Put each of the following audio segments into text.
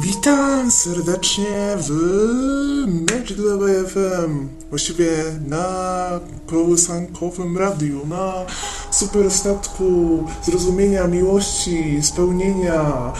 Witam serdecznie w Magic Level FM. Właściwie na kołysankowym radiu, na super statku zrozumienia, miłości, spełnienia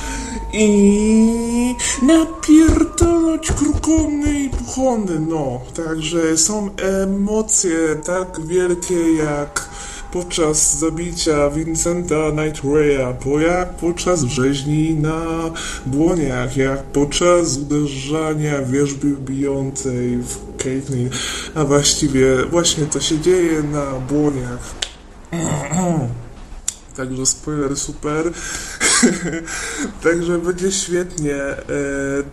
i napierdolać krukony i puchony. No, także są emocje tak wielkie jak podczas zabicia Vincenta Nightraya, bo jak podczas rzeźni na błoniach, jak podczas uderzania wierzby bijącej w Caitlyn, a właściwie właśnie to się dzieje na błoniach. Także spoiler super. Także będzie świetnie. E,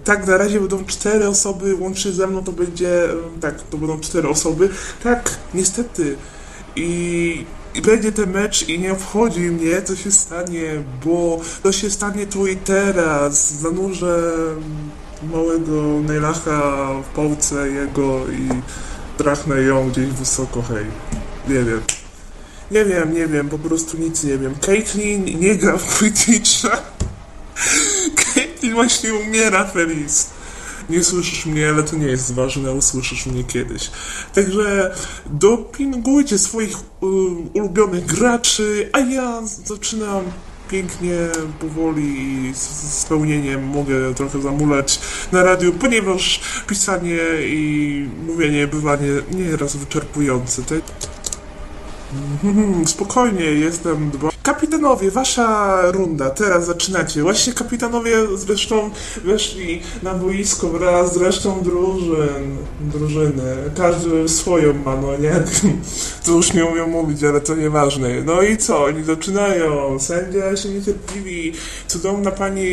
tak, na razie będą cztery osoby, łącznie ze mną to będzie, tak, to będą cztery osoby. Tak, niestety. I i będzie ten mecz i nie obchodzi mnie, co się stanie, bo to się stanie tu i teraz. Zanurzę małego Nejlacha w pałce jego i trachnę ją gdzieś wysoko, hej. Nie wiem. Nie wiem, nie wiem, po prostu nic nie wiem. Caitlyn nie gra w Quidditcha. Caitlyn właśnie umiera, Feliz nie słyszysz mnie, ale to nie jest ważne, usłyszysz mnie kiedyś. Także dopingujcie swoich um, ulubionych graczy, a ja zaczynam pięknie, powoli i z spełnieniem mogę trochę zamulać na radiu, ponieważ pisanie i mówienie bywa nie, nieraz wyczerpujące. Tak? Spokojnie, jestem dwa. Kapitanowie, wasza runda, teraz zaczynacie. Właśnie kapitanowie zresztą weszli na boisko wraz z resztą drużyn, drużyny. Każdy swoją ma, no nie? To już nie umiem mówić, ale to nieważne. No i co? Oni zaczynają. Sędzia się niecierpliwi. Cudowna pani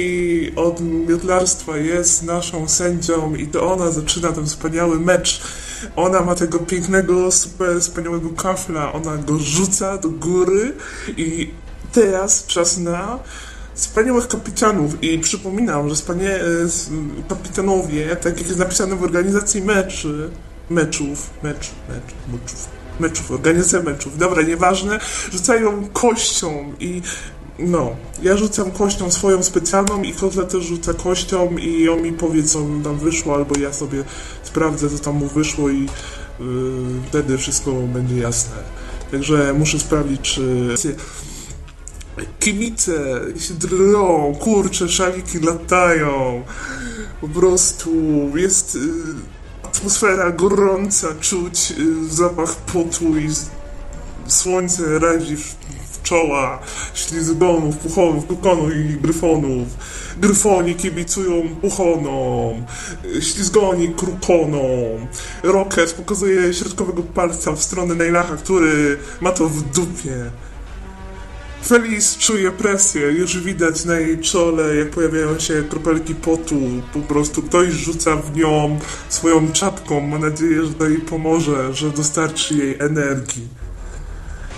od miotlarstwa jest naszą sędzią i to ona zaczyna ten wspaniały mecz ona ma tego pięknego, super wspaniałego kafla, ona go rzuca do góry i teraz czas na wspaniałych kapitanów. I przypominam, że wspanie, kapitanowie, tak jak jest napisane w organizacji meczy, meczów, mecz, mecz, meczów, meczów, organizacja meczów, dobra, nieważne, rzucają kością i no, ja rzucam kością swoją specjalną i Kozla też rzuca kością i on mi powie, co tam wyszło, albo ja sobie sprawdzę, co tam mu wyszło i yy, wtedy wszystko będzie jasne. Także muszę sprawdzić, czy kibice się drą, kurcze, szaliki latają. Po prostu jest yy, atmosfera gorąca, czuć yy, zapach potu i słońce razi w czoła, ślizgonów, puchonów, kukonów i gryfonów. Gryfoni kibicują puchonom, ślizgoni krukonom. Rocket pokazuje środkowego palca w stronę Nejlacha, który ma to w dupie. Feliz czuje presję, już widać na jej czole, jak pojawiają się kropelki potu. Po prostu ktoś rzuca w nią swoją czapką. Ma nadzieję, że to jej pomoże, że dostarczy jej energii.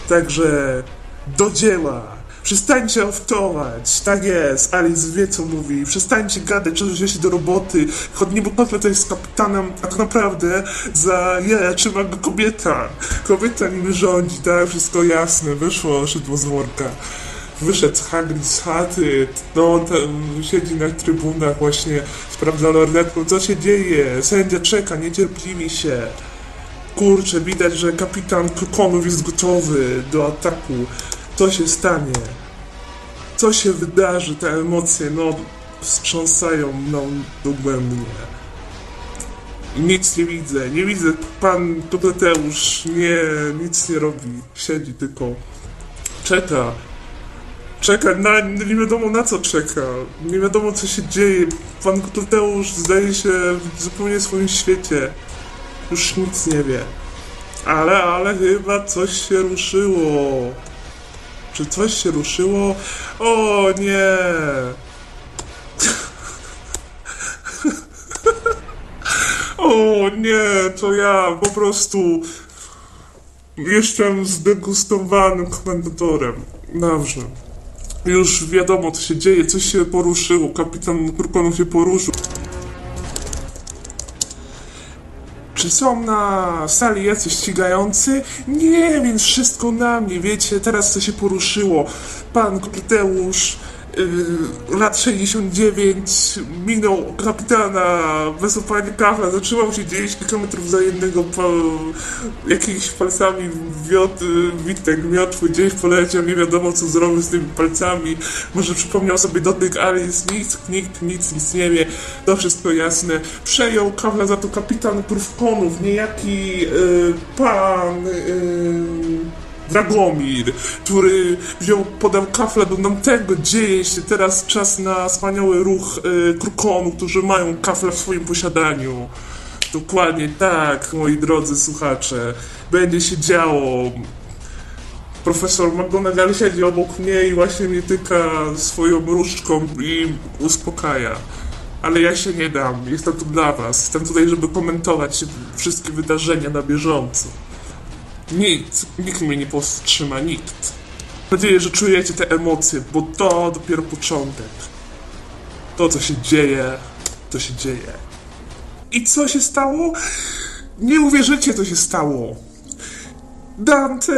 Także do dzieła! Przestańcie oftować! Tak jest, Alice wie co mówi. Przestańcie gadać, że się do roboty. Chodnie Bukotle to jest kapitanem, a tak naprawdę za je trzyma go kobieta. Kobieta nim rządzi, tak? Wszystko jasne. Wyszło szydło z worka. Wyszedł Hagrid z chaty, no tam siedzi na trybunach właśnie, sprawdza lornetką, co się dzieje. Sędzia czeka, niecierpliwi się. Kurczę, widać, że kapitan Kokonów jest gotowy do ataku. Co się stanie? Co się wydarzy? Te emocje, no, wstrząsają mną dogłębnie. Nic nie widzę, nie widzę. Pan Topleteusz nie, nic nie robi. Siedzi tylko. Czeka. Czeka, na, nie wiadomo na co czeka. Nie wiadomo co się dzieje. Pan Topleteusz zdaje się w zupełnie swoim świecie. Już nic nie wie. Ale, ale chyba coś się ruszyło. Czy coś się ruszyło? O nie! o nie, to ja po prostu jestem zdegustowanym komentatorem. Dobrze. Już wiadomo, co się dzieje, coś się poruszyło. Kapitan Kurkonów się poruszył. Czy są na sali jacyś ścigający? Nie, więc wszystko na mnie, wiecie, teraz to się poruszyło. Pan Kryteusz yy, lat 69 minął kapitana opania kafla, zatrzymał się 10 km za jednego pa, jakimiś palcami wiot, Witek miotły gdzieś poleciał, nie wiadomo co zrobił z tymi palcami, może przypomniał sobie dotyk Alice, nikt, nikt, nic, nic nie wie, to wszystko jasne. Przejął kawla za to kapitan Prówkonów, niejaki yy, pan... Yy, Dragomir, który wziął, podał kafle do Nantego. Dzieje się teraz czas na wspaniały ruch y, Krukonu, którzy mają kafle w swoim posiadaniu. Dokładnie tak, moi drodzy słuchacze. Będzie się działo. Profesor McGonagall siedzi obok mnie i właśnie mnie tyka swoją różdżką i uspokaja. Ale ja się nie dam. Jestem tu dla was. Jestem tutaj, żeby komentować wszystkie wydarzenia na bieżąco. Nikt, mnie nie powstrzyma, nikt. Mam nadzieję, że czujecie te emocje, bo to dopiero początek. To, co się dzieje, to się dzieje. I co się stało? Nie uwierzycie, co się stało. Dante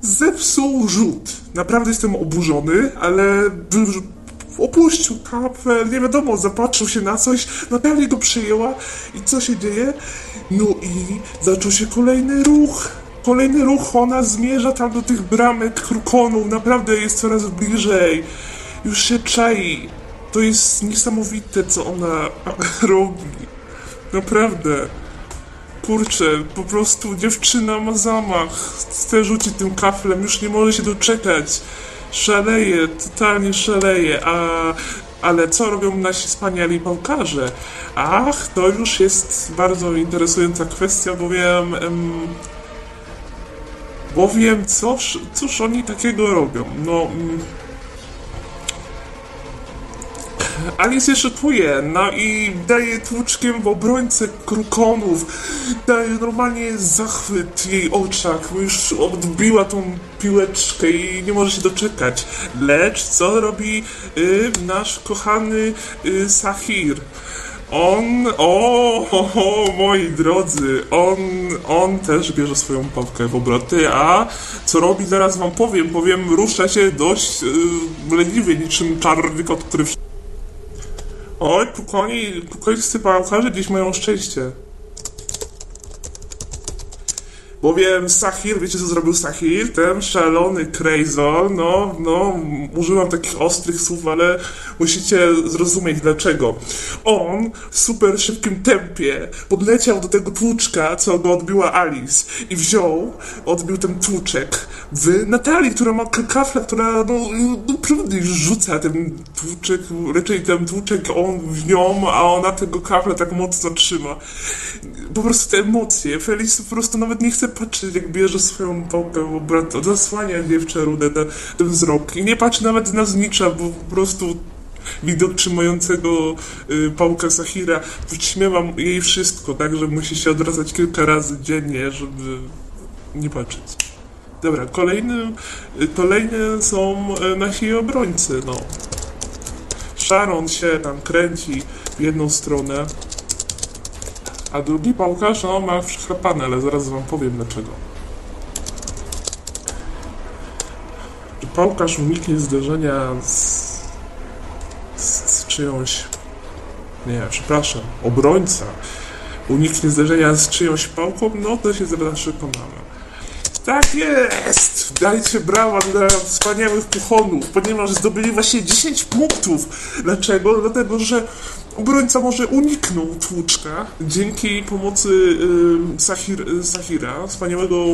zepsuł rzut. Naprawdę jestem oburzony, ale opuścił kapel, nie wiadomo, zapatrzył się na coś, Natalia go przyjęła i co się dzieje? No i zaczął się kolejny ruch Kolejny ruch, ona zmierza tam do tych bramek krukonów, naprawdę jest coraz bliżej. Już się czai. To jest niesamowite, co ona robi. Naprawdę. Kurczę, po prostu dziewczyna ma zamach. Chce rzucić tym kaflem, już nie może się doczekać. Szaleje, totalnie szaleje, a... Ale co robią nasi wspaniali pałkarze? Ach, to już jest bardzo interesująca kwestia, bowiem... Em, Bowiem cóż, cóż oni takiego robią? No... Mm, Alice jeszcze czuje, no i daje tłuczkiem w obrońcę krukonów. Daje normalnie zachwyt jej oczach, bo już odbiła tą piłeczkę i nie może się doczekać. Lecz co robi y, nasz kochany y, Sahir? On, o, o, o, moi drodzy, on, on też bierze swoją pałkę w obroty, a co robi zaraz wam powiem, powiem, rusza się dość yy, leniwie, niczym czarny kot, który... Oj, kukoni, kukońscy pałkarze dziś mają szczęście. Bowiem Sahir, wiecie co zrobił Sahir? Ten szalony Krejzol, no, no, używam takich ostrych słów, ale musicie zrozumieć dlaczego. On w super szybkim tempie podleciał do tego tłuczka, co go odbiła Alice i wziął, odbił ten tłuczek w Natalii, która ma kaflę, która no, naprawdę już rzuca ten tłuczek, raczej ten tłuczek on w nią, a ona tego kafla tak mocno trzyma. Po prostu te emocje. Felice po prostu nawet nie chce patrzeć, jak bierze swoją pałkę obrat, zasłania dziewczę rudę ten wzrok i nie patrzy nawet na znicza, bo po prostu widok trzymającego y, pałka Sahira wyśmiewa jej wszystko, tak, że musi się odradzać kilka razy dziennie, żeby nie patrzeć. Dobra, kolejny, y, kolejne są y, nasi obrońcy, no. Sharon się tam kręci w jedną stronę, a drugi pałkarz, no, ma przychrapane, ale zaraz wam powiem dlaczego. Pałkarz uniknie zderzenia z czyjąś... Nie, przepraszam, obrońca uniknie zderzenia z czyjąś pałką? No, to się zaraz przekonamy. Tak jest! Dajcie brawa dla wspaniałych puchonów, ponieważ zdobyli właśnie 10 punktów. Dlaczego? Dlatego, że obrońca może uniknął tłuczka dzięki pomocy Sahir, Sahira, wspaniałego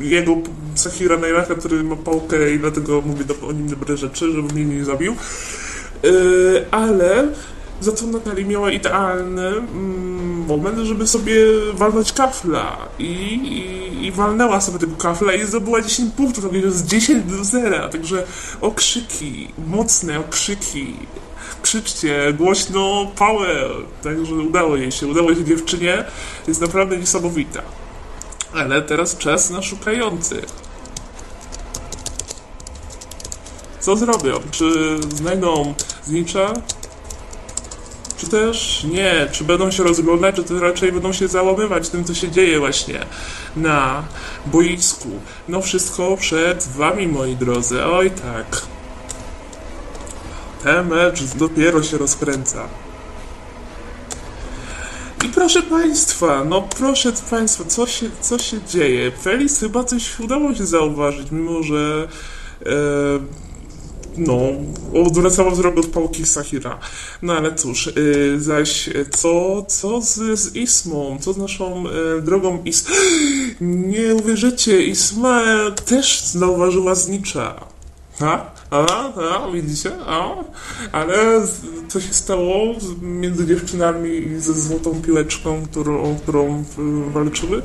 jego Sahira Nairaka, który ma pałkę i dlatego mówię do, o nim dobre rzeczy, żeby mnie nie zabił. Y, ale za to Natali miała idealny mm, moment, żeby sobie walnąć kafla i, i, i walnęła sobie tego kafla i zdobyła 10 punktów, to jest 10 do 0, także okrzyki, mocne okrzyki, krzyczcie głośno power, także udało jej się, udało się dziewczynie, jest naprawdę niesamowita. Ale teraz czas na szukających. Co zrobią? Czy znajdą znicza? Czy też nie? Czy będą się rozglądać, czy to raczej będą się załamywać tym, co się dzieje właśnie na boisku? No wszystko przed wami, moi drodzy. Oj tak. Ten mecz dopiero się rozkręca. I proszę Państwa, no proszę Państwa, co się, co się dzieje? Felix chyba coś udało się zauważyć, mimo że e, no, odwracała wzrok od pałki Sahira. No ale cóż, e, zaś co, co z, z Ismą, co z naszą e, drogą Is... Nie uwierzycie, Ismael też zauważyła znicza. Ha? A, a, widzicie? A? Ale co się stało między dziewczynami i ze złotą piłeczką, którą, którą walczyły?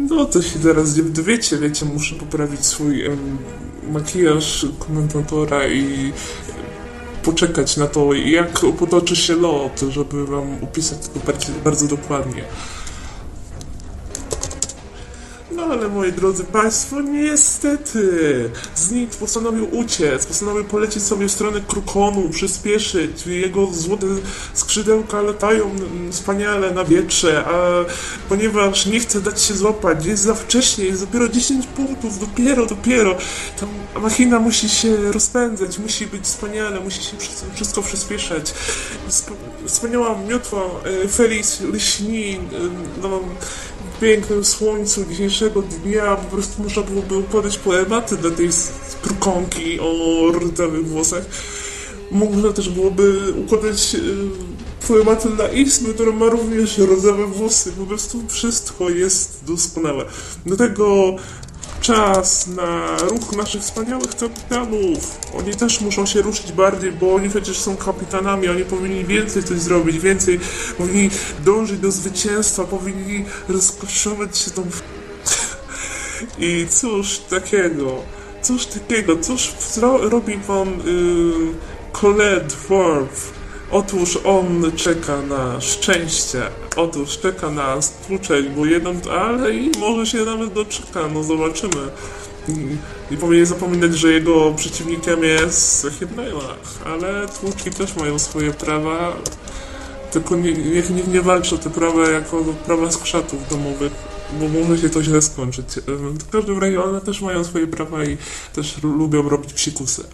No to się zaraz dowiecie, wiecie, muszę poprawić swój makijaż komentatora i poczekać na to, jak potoczy się lot, żeby wam opisać to bardzo, bardzo dokładnie. Ale moi drodzy Państwo, niestety Znit postanowił uciec, postanowił polecieć sobie w stronę Krukonu, przyspieszyć. Jego złote skrzydełka latają wspaniale na wietrze, a ponieważ nie chce dać się złapać, jest za wcześnie, jest dopiero 10 punktów, dopiero, dopiero. Ta machina musi się rozpędzać, musi być wspaniale, musi się wszystko przyspieszać. Wspaniała miotła e, Felix lśni, e, no, pięknym słońcu dzisiejszego dnia po prostu można byłoby układać poematy dla tej krukonki o rdzawych włosach. Można też byłoby układać y, poematy dla Ismy, która ma również rodzawe włosy. Po prostu wszystko jest doskonałe. Do tego czas na ruch naszych wspaniałych kapitanów. Oni też muszą się ruszyć bardziej, bo oni przecież są kapitanami, oni powinni więcej coś zrobić, więcej, powinni dążyć do zwycięstwa, powinni rozkoszować się tą... I cóż takiego, cóż takiego, cóż robi pan yy, Colette? Otóż on czeka na szczęście, otóż czeka na stłuczek, bo jedną, ale i może się nawet doczeka, no zobaczymy. I powinien zapominać, że jego przeciwnikiem jest Hidnailach, ale tłuczki też mają swoje prawa, tylko nie, niech, niech nie walczy o te prawa jako prawa skrzatów domowych, bo może się to źle skończyć. W każdym razie one też mają swoje prawa i też lubią robić psikusy.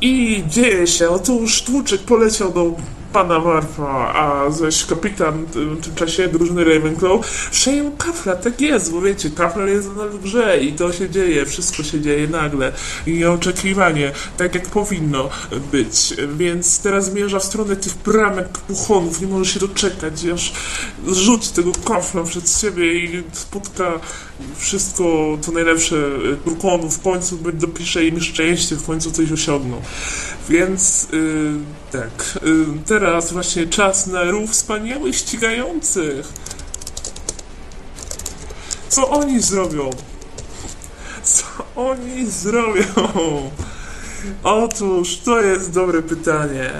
I dzieje się, otóż tłuczek poleciał do pana Marfa, a zaś kapitan w tym czasie drużyny Ravenclaw przejął kafla, tak jest, bo wiecie, kafla jest w grze i to się dzieje, wszystko się dzieje nagle. I nieoczekiwanie, tak jak powinno być, więc teraz zmierza w stronę tych bramek puchonów, nie może się doczekać, aż rzuci tego kafla przed siebie i spotka wszystko to najlepsze Turkonów, w końcu dopisze im szczęście, w końcu coś osiągną. Więc yy, tak, yy, teraz właśnie czas na rów wspaniałych ścigających. Co oni zrobią? Co oni zrobią? Otóż to jest dobre pytanie.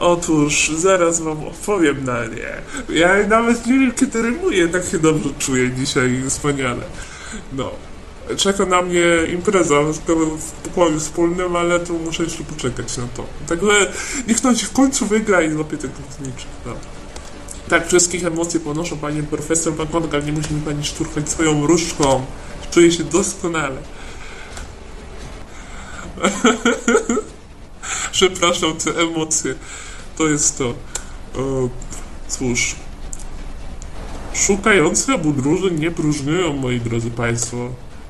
Otóż zaraz wam odpowiem na nie. Ja nawet nie wiem kiedy rymuję, tak się dobrze czuję dzisiaj wspaniale. No. Czeka na mnie impreza w pokoju wspólnym, ale tu muszę jeszcze poczekać na to. Także niech ktoś w końcu wygra i złapie tego zniczy. No. Tak, wszystkich emocji ponoszą pani profesor Pakonga, nie musi mi pani szturchać swoją różdżką. Czuję się doskonale. Przepraszam, te emocje. To jest to. O, cóż. Szukające budróży nie próżnują, moi drodzy Państwo.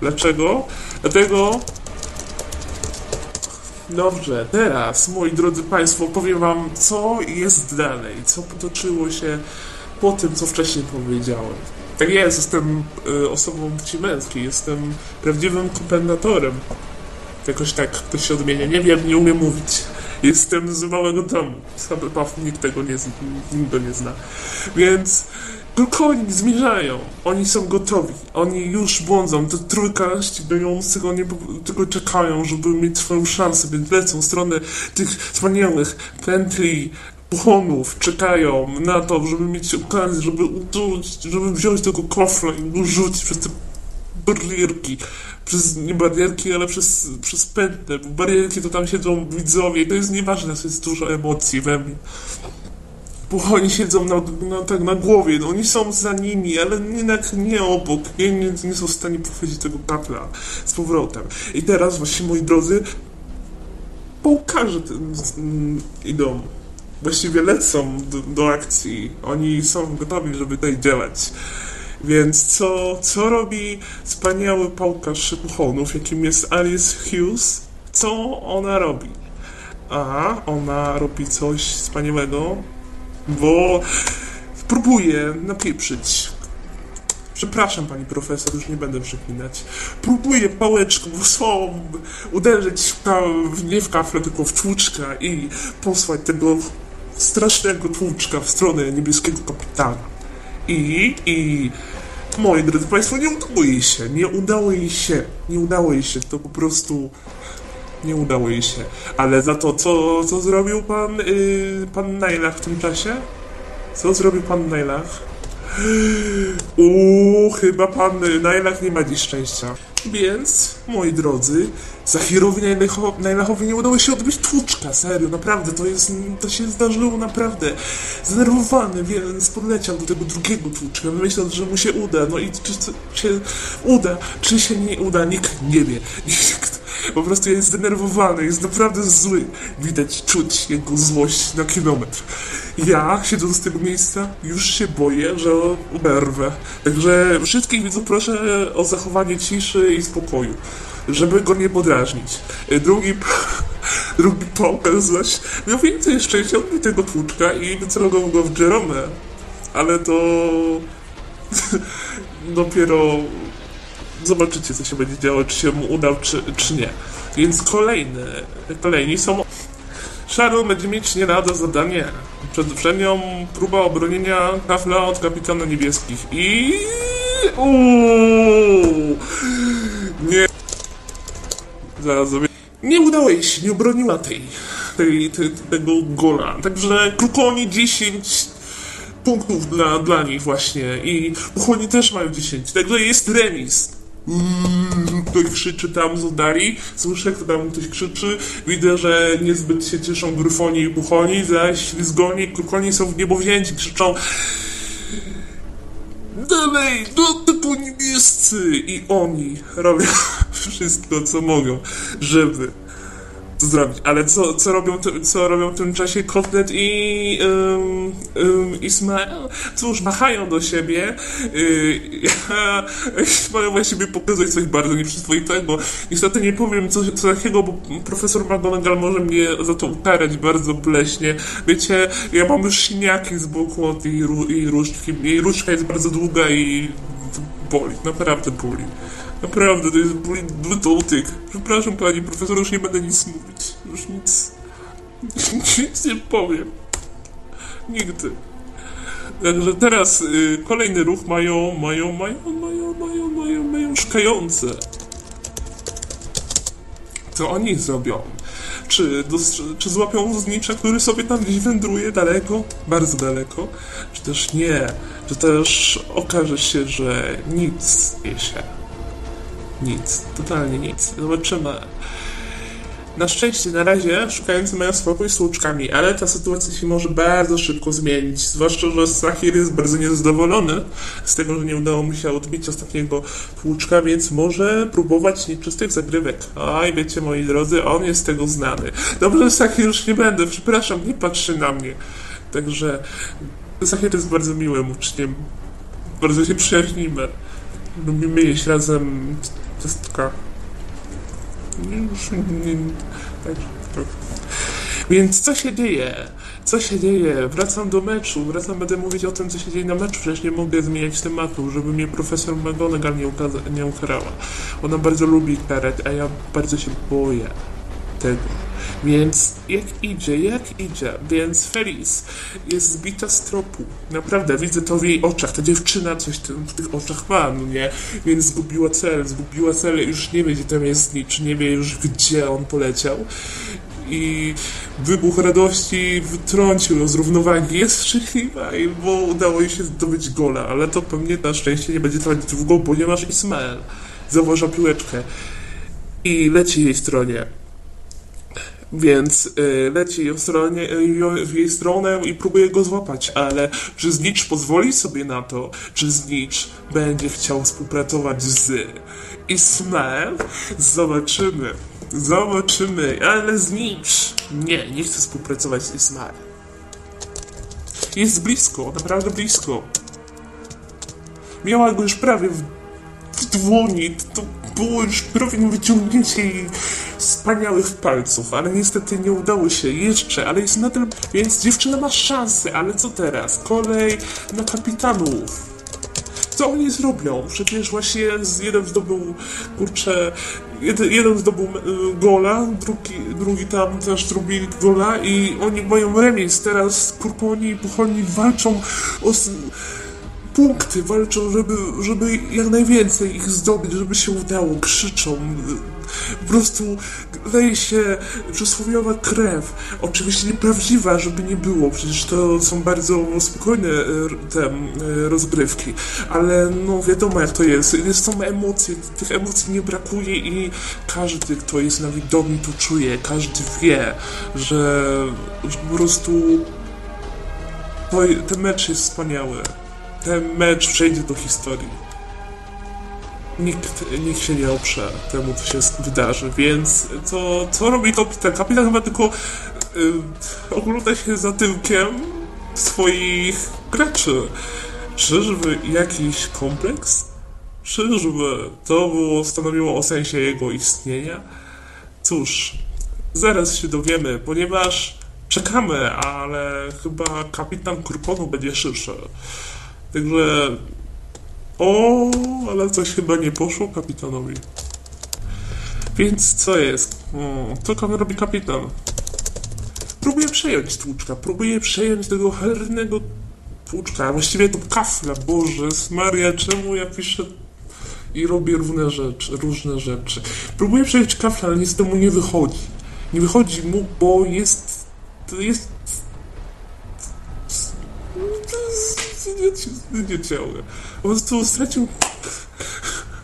Dlaczego? Dlatego... Dobrze, teraz, moi drodzy Państwo, powiem Wam, co jest dalej, co potoczyło się po tym, co wcześniej powiedziałem. Tak jest, jestem y, osobą płci męskiej, jestem prawdziwym kompendatorem. Jakoś tak to się odmienia. Nie wiem, nie umiem mówić. Jestem z małego domu. Sam nikt tego nie, nikt go nie zna. Więc tylko oni zmierzają. Oni są gotowi. Oni już błądzą. Te trójka ścigających, oni tylko czekają, żeby mieć swoją szansę, więc lecą w stronę tych wspaniałych pętli, puchonów, czekają na to, żeby mieć okazję, żeby utuć, żeby wziąć tego kofla i urzucić przez te barierki. Przez, nie barierki, ale przez, przez pętle. Bo barierki to tam siedzą widzowie. To jest nieważne, to jest dużo emocji we mnie bo oni siedzą na, na, tak na głowie, no, oni są za nimi, ale jednak nie obok, nie, nie, nie są w stanie pochwycić tego kapla z powrotem. I teraz właśnie, moi drodzy, Połkarze ten, mm, idą, właściwie lecą do, do akcji. Oni są gotowi, żeby tutaj działać. Więc co, co robi wspaniały pałkarz puchonów, jakim jest Alice Hughes? Co ona robi? A, ona robi coś wspaniałego, bo próbuje napieprzyć. Przepraszam, pani profesor, już nie będę przeklinać. Próbuję pałeczką swą uderzyć w, nie w kafle, tylko w tłuczka i posłać tego strasznego tłuczka w stronę niebieskiego kapitana. I, i, moi drodzy państwo, nie udało jej się, nie udało jej się, nie udało jej się, to po prostu nie udało jej się. Ale za to, co, co zrobił pan, yy, pan Nailach w tym czasie? Co zrobił pan Nailach? Uuu, chyba pan Nailach nie ma dziś szczęścia. Więc, moi drodzy, Zahirowi Najlecho- Najlachowi nie udało się odbyć tłuczka, serio, naprawdę, to jest, to się zdarzyło naprawdę. Zdenerwowany, więc podleciał do tego drugiego tłuczka, myśląc, że mu się uda, no i czy co- się uda, czy się nie uda, nikt nie wie. Nikt, po prostu jest zdenerwowany, jest naprawdę zły. Widać, czuć jego złość na kilometr. Ja, siedząc z tego miejsca, już się boję, że uberwę. Także wszystkich widzów proszę o zachowanie ciszy i spokoju, żeby go nie podrażnić. Y, Drugi, drugi pokaz zaś miał więcej szczęścia od tego tłuczka i wycelował go w Jerome. Ale to dopiero zobaczycie, co się będzie działo, czy się mu udał, czy, czy nie. Więc kolejne, kolejni są... Sharon będzie mieć nie lada zadanie. Przed, przed próba obronienia kafla od kapitana niebieskich. I... Uuu, nie... Zrobię... Nie udało jej się, nie obroniła tej, tej, tej, tego gola. Także Krukoni 10 punktów dla, dla nich właśnie. I Puchoni też mają 10, także jest remis. Mm, Ktoś krzyczy tam z oddali, słyszę, kto tam ktoś krzyczy, widzę, że niezbyt się cieszą Gryfoni i Puchoni, zaś Ślizgoni i Krukoni są w niebo wzięci, krzyczą Dalej, do typu niebiescy! I oni robią wszystko, co mogą, żeby to zrobić. Ale co, co, robią, co robią w tym czasie Kotlet i um, um, Ismael? Cóż, machają do siebie. Yy, ja mają właściwie pokazać coś bardzo nieprzyzwoitego. Niestety nie powiem co, co takiego, bo profesor McGonagall może mnie za to ukarać bardzo pleśnie. Wiecie, ja mam już siniaki z boku od jej, jej różdżki. Jej różdżka jest bardzo długa i boli, naprawdę boli. Naprawdę, to jest ból dotyk. Przepraszam pani profesor, już nie będę nic mówić. Już nic... nic nie powiem. Nigdy. Także teraz y, kolejny ruch mają, mają, mają, mają, mają, mają, mają szkające. Co oni zrobią? Czy, dos- czy złapią znicza, który sobie tam gdzieś wędruje daleko, bardzo daleko? Czy też nie? Czy też okaże się, że nic nie się? Nic, totalnie nic. Zobaczymy. Na szczęście na razie szukający mają spokój z tłuczkami, ale ta sytuacja się może bardzo szybko zmienić. Zwłaszcza, że Sahir jest bardzo niezadowolony z tego, że nie udało mu się odbić ostatniego tłuczka, więc może próbować nieczystych zagrywek. Oj, wiecie moi drodzy, on jest tego znany. Dobrze, Sahir, już nie będę, przepraszam, nie patrzy na mnie. Także Sahir jest bardzo miłym uczniem. Bardzo się przyjaźnimy. Lubimy jeść razem nie, tak, tak. Więc co się dzieje? Co się dzieje? Wracam do meczu, wracam, będę mówić o tym, co się dzieje na meczu, przecież nie mogę zmieniać tematu, żeby mnie profesor McGonagall nie, nie ukarała. Ona bardzo lubi karet, a ja bardzo się boję tego. Więc jak idzie, jak idzie, więc Feliz jest zbita z tropu. Naprawdę, widzę to w jej oczach. Ta dziewczyna coś tym, w tych oczach ma, no nie? Więc zgubiła cel, zgubiła cel już nie wie, gdzie tam jest Snitch, nie wie już, gdzie on poleciał. I wybuch radości wytrącił ją z równowagi. Jest szczęśliwa, bo udało jej się zdobyć gola, ale to pewnie na szczęście nie będzie trwać długo, ponieważ Ismael zauważa piłeczkę i leci jej stronie. Więc y, leci w, stronie, y, w jej stronę i próbuje go złapać, ale czy Znicz pozwoli sobie na to? Czy Znicz będzie chciał współpracować z Ismael? Zobaczymy. Zobaczymy, ale znicz. Nie, nie chcę współpracować z Ismael. Jest blisko, naprawdę blisko. Miała go już prawie w, w dłoni. To było już prawie wyciągnięcie jej wspaniałych palców, ale niestety nie udało się jeszcze, ale jest nadal... Więc dziewczyna ma szansę, ale co teraz? Kolej na kapitanów. Co oni zrobią? Przecież właśnie jeden zdobył, kurczę, jeden, jeden zdobył y, gola, drugi, drugi tam też zrobili gola i oni mają remis. Teraz Kurponi i Pucholni walczą o punkty, walczą, żeby, żeby jak najwięcej ich zdobyć, żeby się udało, krzyczą, po prostu leje się przysłowiowa krew. Oczywiście nieprawdziwa, żeby nie było, przecież to są bardzo spokojne e, te e, rozgrywki, ale no wiadomo jak to jest, są emocje, tych emocji nie brakuje i każdy, kto jest na widowni to czuje, każdy wie, że, po prostu ten mecz jest wspaniały. Ten mecz przejdzie do historii nikt, nikt się nie oprze temu, co się wydarzy, więc co, co robi kapitan? Kapitan chyba tylko yy, ogląda się za tyłkiem swoich graczy. Czyżby jakiś kompleks? Czyżby to było, stanowiło o sensie jego istnienia? Cóż, zaraz się dowiemy, ponieważ czekamy, ale chyba kapitan Kurponu będzie szybszy. Także o, ale coś chyba nie poszło kapitanowi. Więc co jest? O, co robi kapitan? Próbuje przejąć tłuczka, próbuje przejąć tego cholernego tłuczka, właściwie to kafla, Boże, Maria, czemu ja piszę i robię różne rzeczy, różne rzeczy. Próbuję przejąć kafla, ale niestety mu nie wychodzi. Nie wychodzi mu, bo jest, to jest nie ciągle. Po prostu stracił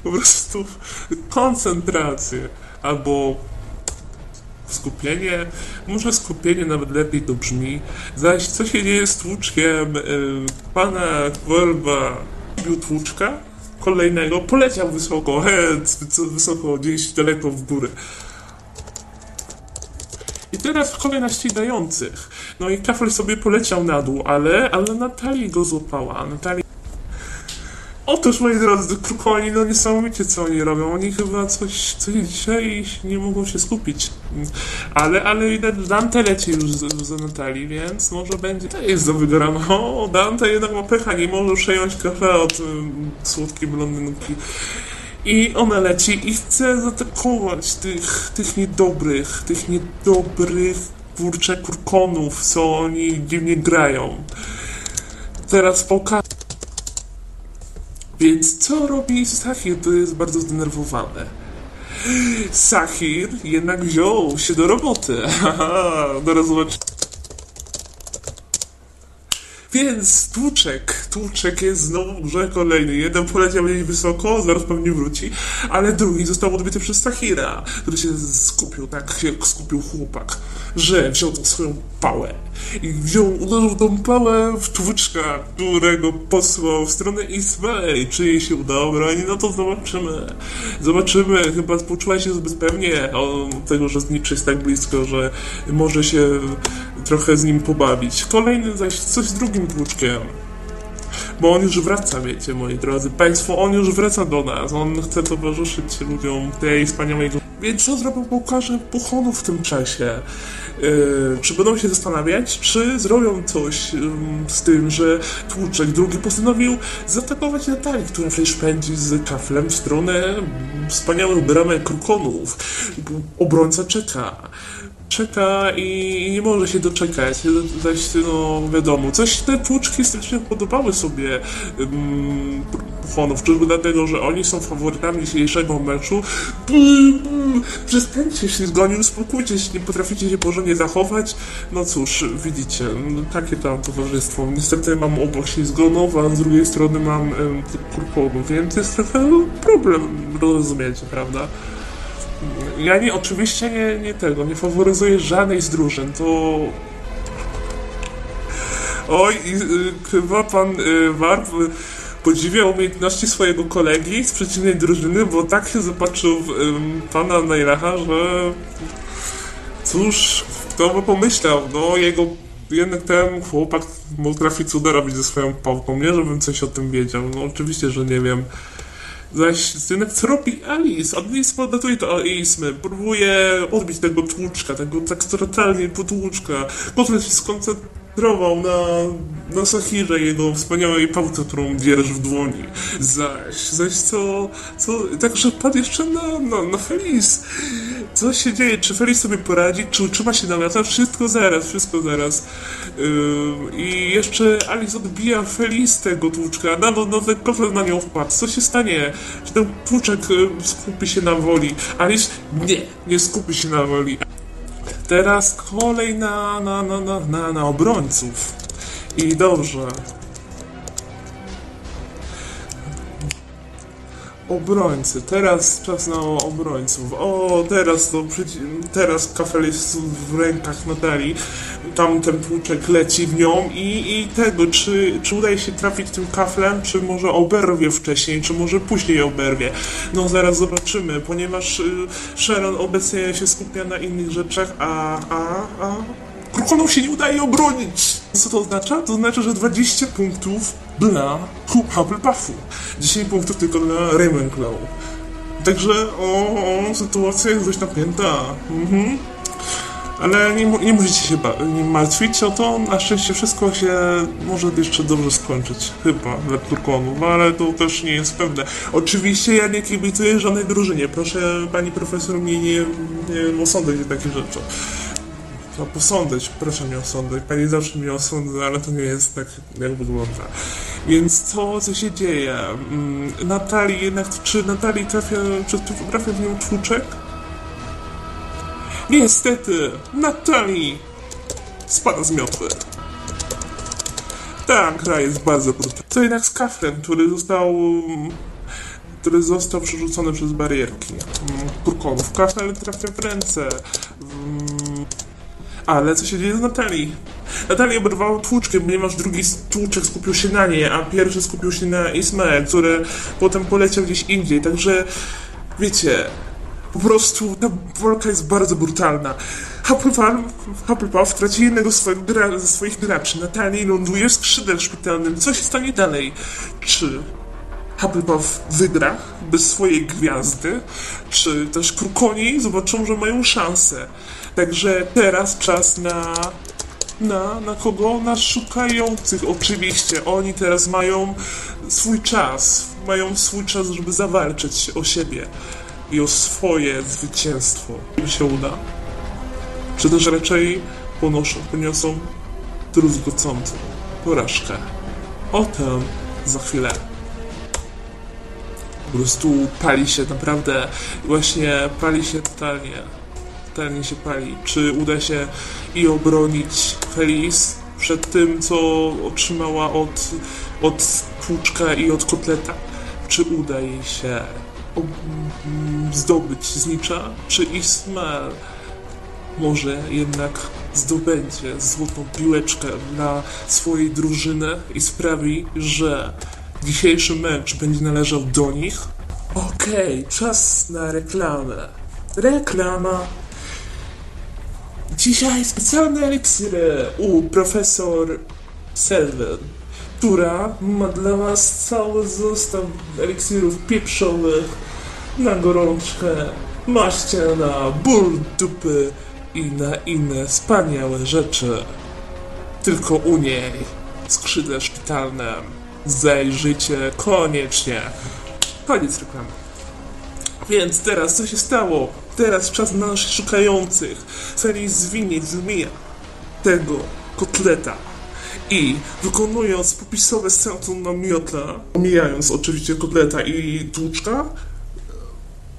po prostu koncentrację albo skupienie, może skupienie nawet lepiej to brzmi, zaś co się dzieje z tłuczkiem y, pana Wolba tłuczka kolejnego, poleciał wysoko, he, wysoko, gdzieś daleko w górę. I teraz kolej na ścigających. No i Kafel sobie poleciał na dół, ale, ale Natalii go złapała. Natalii... Otóż, moi drodzy, krukoni, no niesamowicie co oni robią. Oni chyba coś, coś dzisiaj nie mogą się skupić. Ale, ale widać, Dante leci już za Natalii, więc może będzie... To jest do wygrania. O, Dante jednak ma pecha, nie może przejąć kafe od um, słodkiej blondynki. I ona leci i chce zaatakować tych, tych niedobrych, tych niedobrych kurcze kurkonów, co oni dziwnie grają. Teraz pokażę. Więc co robi Sahir? To jest bardzo zdenerwowane. Sahir jednak wziął się do roboty. Zaraz zobaczymy. Więc tłuczek, tłuczek jest znowu w grze kolejny. Jeden poleciał gdzieś wysoko, zaraz pewnie wróci, ale drugi został odbity przez Sahira, który się skupił, tak jak skupił chłopak, że wziął tą swoją pałę i wziął, uderzył tą pałę w tłuczka, którego posłał w stronę Ismail. Czy jej się udało broni? No to zobaczymy. Zobaczymy. Chyba poczuła się zbyt pewnie o tego, że Znicz jest tak blisko, że może się trochę z nim pobawić. Kolejny zaś coś z drugim tłuczkiem. Bo on już wraca, wiecie, moi drodzy Państwo, on już wraca do nas. On chce towarzyszyć ludziom tej wspaniałej... Więc co zrobił Łukasz Puchonów w tym czasie? Yy, czy będą się zastanawiać, czy zrobią coś yy, z tym, że Tłuczek drugi postanowił zaatakować Natalii, która przecież pędzi z kaflem w stronę wspaniałych bramek Krukonów. Obrońca czeka czeka i nie może się doczekać. Zaś, no wiadomo, coś te tłuczki strasznie podobały sobie um, czyżby dlatego, że oni są faworytami dzisiejszego meczu. Przestańcie się zgonił, uspokójcie się, nie potraficie się porządnie zachować. No cóż, widzicie, no, takie tam towarzystwo. Niestety mam obok się zgonów, a z drugiej strony mam um, Kurponów, więc jest trochę problem, rozumiecie, prawda? Ja nie, oczywiście nie, nie tego, nie faworyzuję żadnej z drużyn, to... Oj, y, chyba pan y, Warp podziwia umiejętności swojego kolegi z przeciwnej drużyny, bo tak się zapatrzył w ym, pana Najlacha, że cóż, kto by pomyślał, no jego jednak ten chłopak potrafi cuda robić ze swoją pałką, nie żebym coś o tym wiedział, no oczywiście, że nie wiem. Zaś jednak co robi Alice? Alice podatuje to Alice, próbuje odbić tego tłuczka, tego tak totalnie potłuczka. Potem się skoncentrował na, na Sahirze, jego wspaniałej pałce, którą dzierży w dłoni. Zaś, zaś co, co, także padł jeszcze na, na, na Felice. Co się dzieje? Czy Felice sobie poradzi? Czy utrzyma się na lata? Wszystko zaraz, wszystko zaraz. I jeszcze Alice odbija Felice tego tłuczka. Na, no, ten kofel na nią wpadł. Co się stanie? Czy ten tłuczek yy, skupi się na woli? Alice nie, nie skupi się na woli. Teraz kolej na, na, na, na, na, na obrońców. I dobrze. Obrońcy, teraz czas na obrońców. O, teraz to teraz kafel jest w rękach Natalii. Tam ten tłuczek leci w nią i, i tego, czy, czy udaje się trafić tym kaflem, czy może oberwie wcześniej, czy może później oberwie. No zaraz zobaczymy, ponieważ y, Sharon obecnie się skupia na innych rzeczach, a, a, a Krukonom się nie udaje obronić. Co to oznacza? To znaczy, że 20 punktów dla Hufflepuffu. 10 punktów tylko dla Ravenclaw. Także o, o, sytuacja jest dość napięta. Mhm. Ale nie, nie musicie się nie martwić o to. Na szczęście wszystko się może jeszcze dobrze skończyć. Chyba dla Turkonów, ale to też nie jest pewne. Oczywiście ja nie kibicuję żadnej drużynie. Proszę pani profesor mnie nie, nie osądzać o takich rzeczy. No posądzać, proszę mnie osądzać. Pani zawsze mnie osądza, ale to nie jest tak, jak wygląda. Więc co, co się dzieje? Mm, Natalii jednak, czy Natalii trafia, czy trafia w nią tłuczek? Niestety, Natalii spada z miotły. Ta gra jest bardzo brutalna. Co jednak z kaflem, który został który został przerzucony przez barierki. Mm, Kurkonów. Kafel trafia w ręce. Mm, ale co się dzieje z Natalii? Natalia oberwała tłuczkiem, ponieważ drugi tłuczek skupił się na niej, a pierwszy skupił się na Ismael, który potem poleciał gdzieś indziej. Także wiecie, po prostu ta walka jest bardzo brutalna. Hufflepuff, Hufflepuff traci jednego swojego ze swoich graczy. Natalii ląduje w skrzydle szpitalnym. Co się stanie dalej? Czy Hufflepuff wygra bez swojej gwiazdy, czy też Krukoni zobaczą, że mają szansę. Także teraz czas na... Na, na kogo? Na szukających, oczywiście. Oni teraz mają swój czas. Mają swój czas, żeby zawalczyć o siebie i o swoje zwycięstwo. Im się uda. Czy też raczej ponoszą, poniosą druzgocącą porażkę. O tym za chwilę po prostu pali się naprawdę, właśnie pali się totalnie, totalnie się pali. Czy uda się i obronić Feliz przed tym, co otrzymała od, od Tłuczka i od Kotleta? Czy uda jej się zdobyć znicza? Czy Ismael może jednak zdobędzie złotą piłeczkę dla swojej drużyny i sprawi, że dzisiejszy mecz będzie należał do nich? Okej, czas na reklamę. Reklama. Dzisiaj specjalne eliksiry u profesor Selwyn, która ma dla was cały zestaw eliksirów pieprzowych na gorączkę, maście na ból dupy i na inne wspaniałe rzeczy. Tylko u niej, skrzydle szpitalnym. Zajrzyjcie koniecznie. Koniec reklamy. Więc teraz co się stało? Teraz czas na naszych szukających. Felix zwinieć zmienia tego kotleta. I wykonując popisowe salto na miotla, omijając oczywiście kotleta i tłuczka,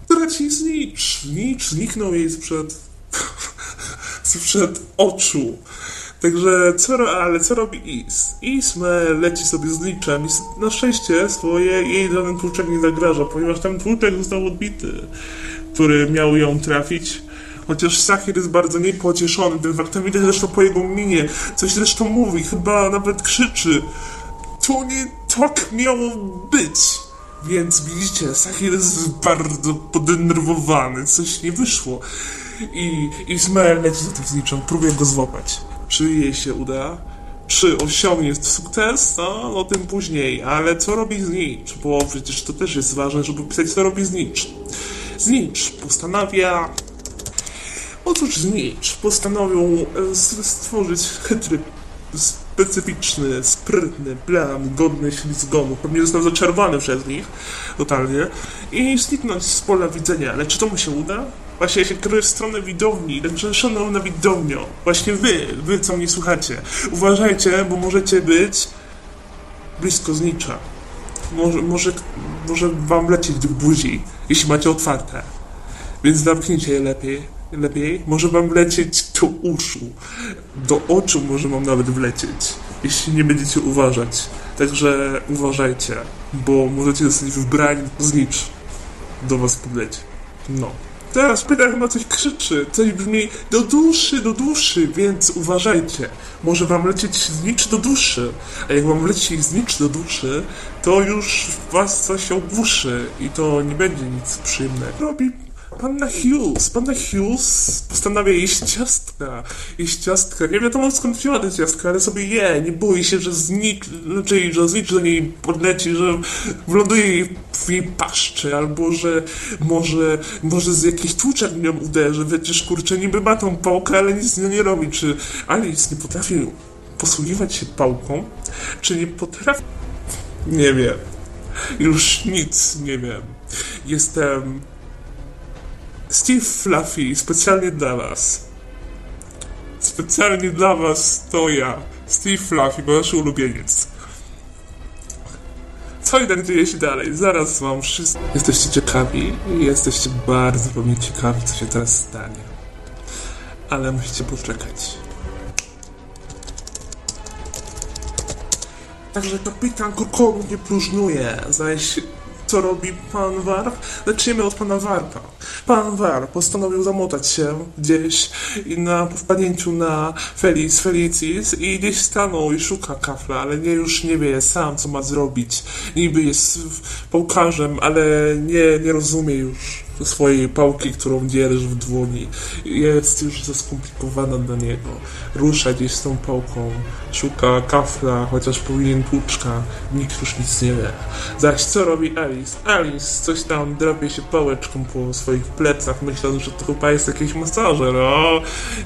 traci znicz. Znicz zniknął jej sprzed, sprzed oczu. Także co, ale co robi Is? Is leci sobie z liczem i na szczęście swoje jej żaden tłuczek nie zagraża, ponieważ ten tłuczek został odbity, który miał ją trafić. Chociaż Sahir jest bardzo niepocieszony tym faktem, widać zresztą po jego minie, coś zresztą mówi, chyba nawet krzyczy. To nie tak miało być. Więc widzicie, Sahir jest bardzo podenerwowany, coś nie wyszło. I Ismael leci za tym zniczą, próbuje go złapać. Czy jej się uda? Czy osiągnie sukces? No, o tym później. Ale co robi Znicz? Bo przecież to też jest ważne, żeby pisać, co robi Znicz. Znicz postanawia... Otóż Znicz postanowił e, stworzyć chytry, specyficzny, sprytny plan godny ślizgonu. Pewnie został zaczarowany przez nich totalnie i zniknąć z pola widzenia. Ale czy to mu się uda? Właśnie ja się kieruję w stronę widowni, także szanowna widownio, właśnie wy, wy co mnie słuchacie, uważajcie, bo możecie być blisko znicza. Może, może, może wam lecieć do buzi, jeśli macie otwarte. Więc zamknijcie je lepiej. Lepiej. Może wam wlecieć do uszu. Do oczu może wam nawet wlecieć. Jeśli nie będziecie uważać. Także uważajcie, bo możecie zostać wybrani znicz. Do was podleci. No. Teraz pyta chyba coś krzyczy, coś brzmi do duszy, do duszy, więc uważajcie. Może wam lecieć znicz do duszy, a jak wam leci znicz do duszy, to już was coś ogłuszy i to nie będzie nic przyjemnego. Robi Panna Hughes, panna Hughes postanawia jeść ciastka. Jeść ciastka. Nie wiadomo skąd wzięła te ciastka, ale sobie je. Nie boi się, że znik, znaczy, że znicz do niej podleci, że wląduje jej w jej paszczy, albo że może, może z jakiejś tłuczek nią uderzy. Przecież kurczę, niby ma tą pałkę, ale nic z nią nie robi. Czy Alice nie potrafi posługiwać się pałką? Czy nie potrafi... Nie wiem. Już nic nie wiem. Jestem Steve Fluffy, specjalnie dla was. Specjalnie dla was to ja, Steve Fluffy, wasz ulubieniec. Co jednak dzieje się dalej? Zaraz wam wszystko... Jesteście ciekawi i jesteście bardzo pewnie ciekawi, co się teraz stanie. Ale musicie poczekać. Także kapitan Kurkołów nie próżnuje, zaś co robi pan Warp? Lecimy od pana Warpa. Pan Warp postanowił zamotać się gdzieś i na po wpadnięciu na Feliz Felicis i gdzieś stanął i szuka kafla, ale nie już nie wie sam, co ma zrobić. Niby jest pałkarzem, ale nie, nie rozumie już swojej pałki, którą dzierży w dłoni. Jest już za skomplikowana dla niego. Rusza gdzieś z tą pałką, szuka kafla, chociaż powinien tłuczka. Nikt już nic nie wie. Zaś co robi Alice? Alice coś tam drapie się pałeczką po swoich plecach, myśląc, że to chyba jest jakiś masażer. O,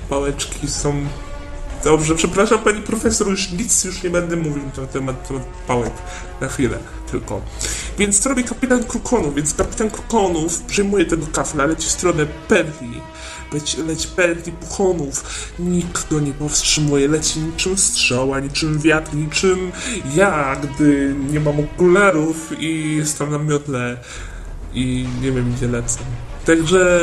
pałeczki są Dobrze, przepraszam pani profesor, już nic już nie będę mówił na temat, temat pałek. Na chwilę tylko. Więc co robi kapitan Krukonów? Więc kapitan Krukonów przyjmuje tego kafla, leci w stronę Perli. Leci, leci Perli Puchonów. Nikt go nie powstrzymuje. Leci niczym strzała, niczym wiatr, niczym ja, gdy nie mam okularów i jestem na miotle i nie wiem gdzie lecę. Także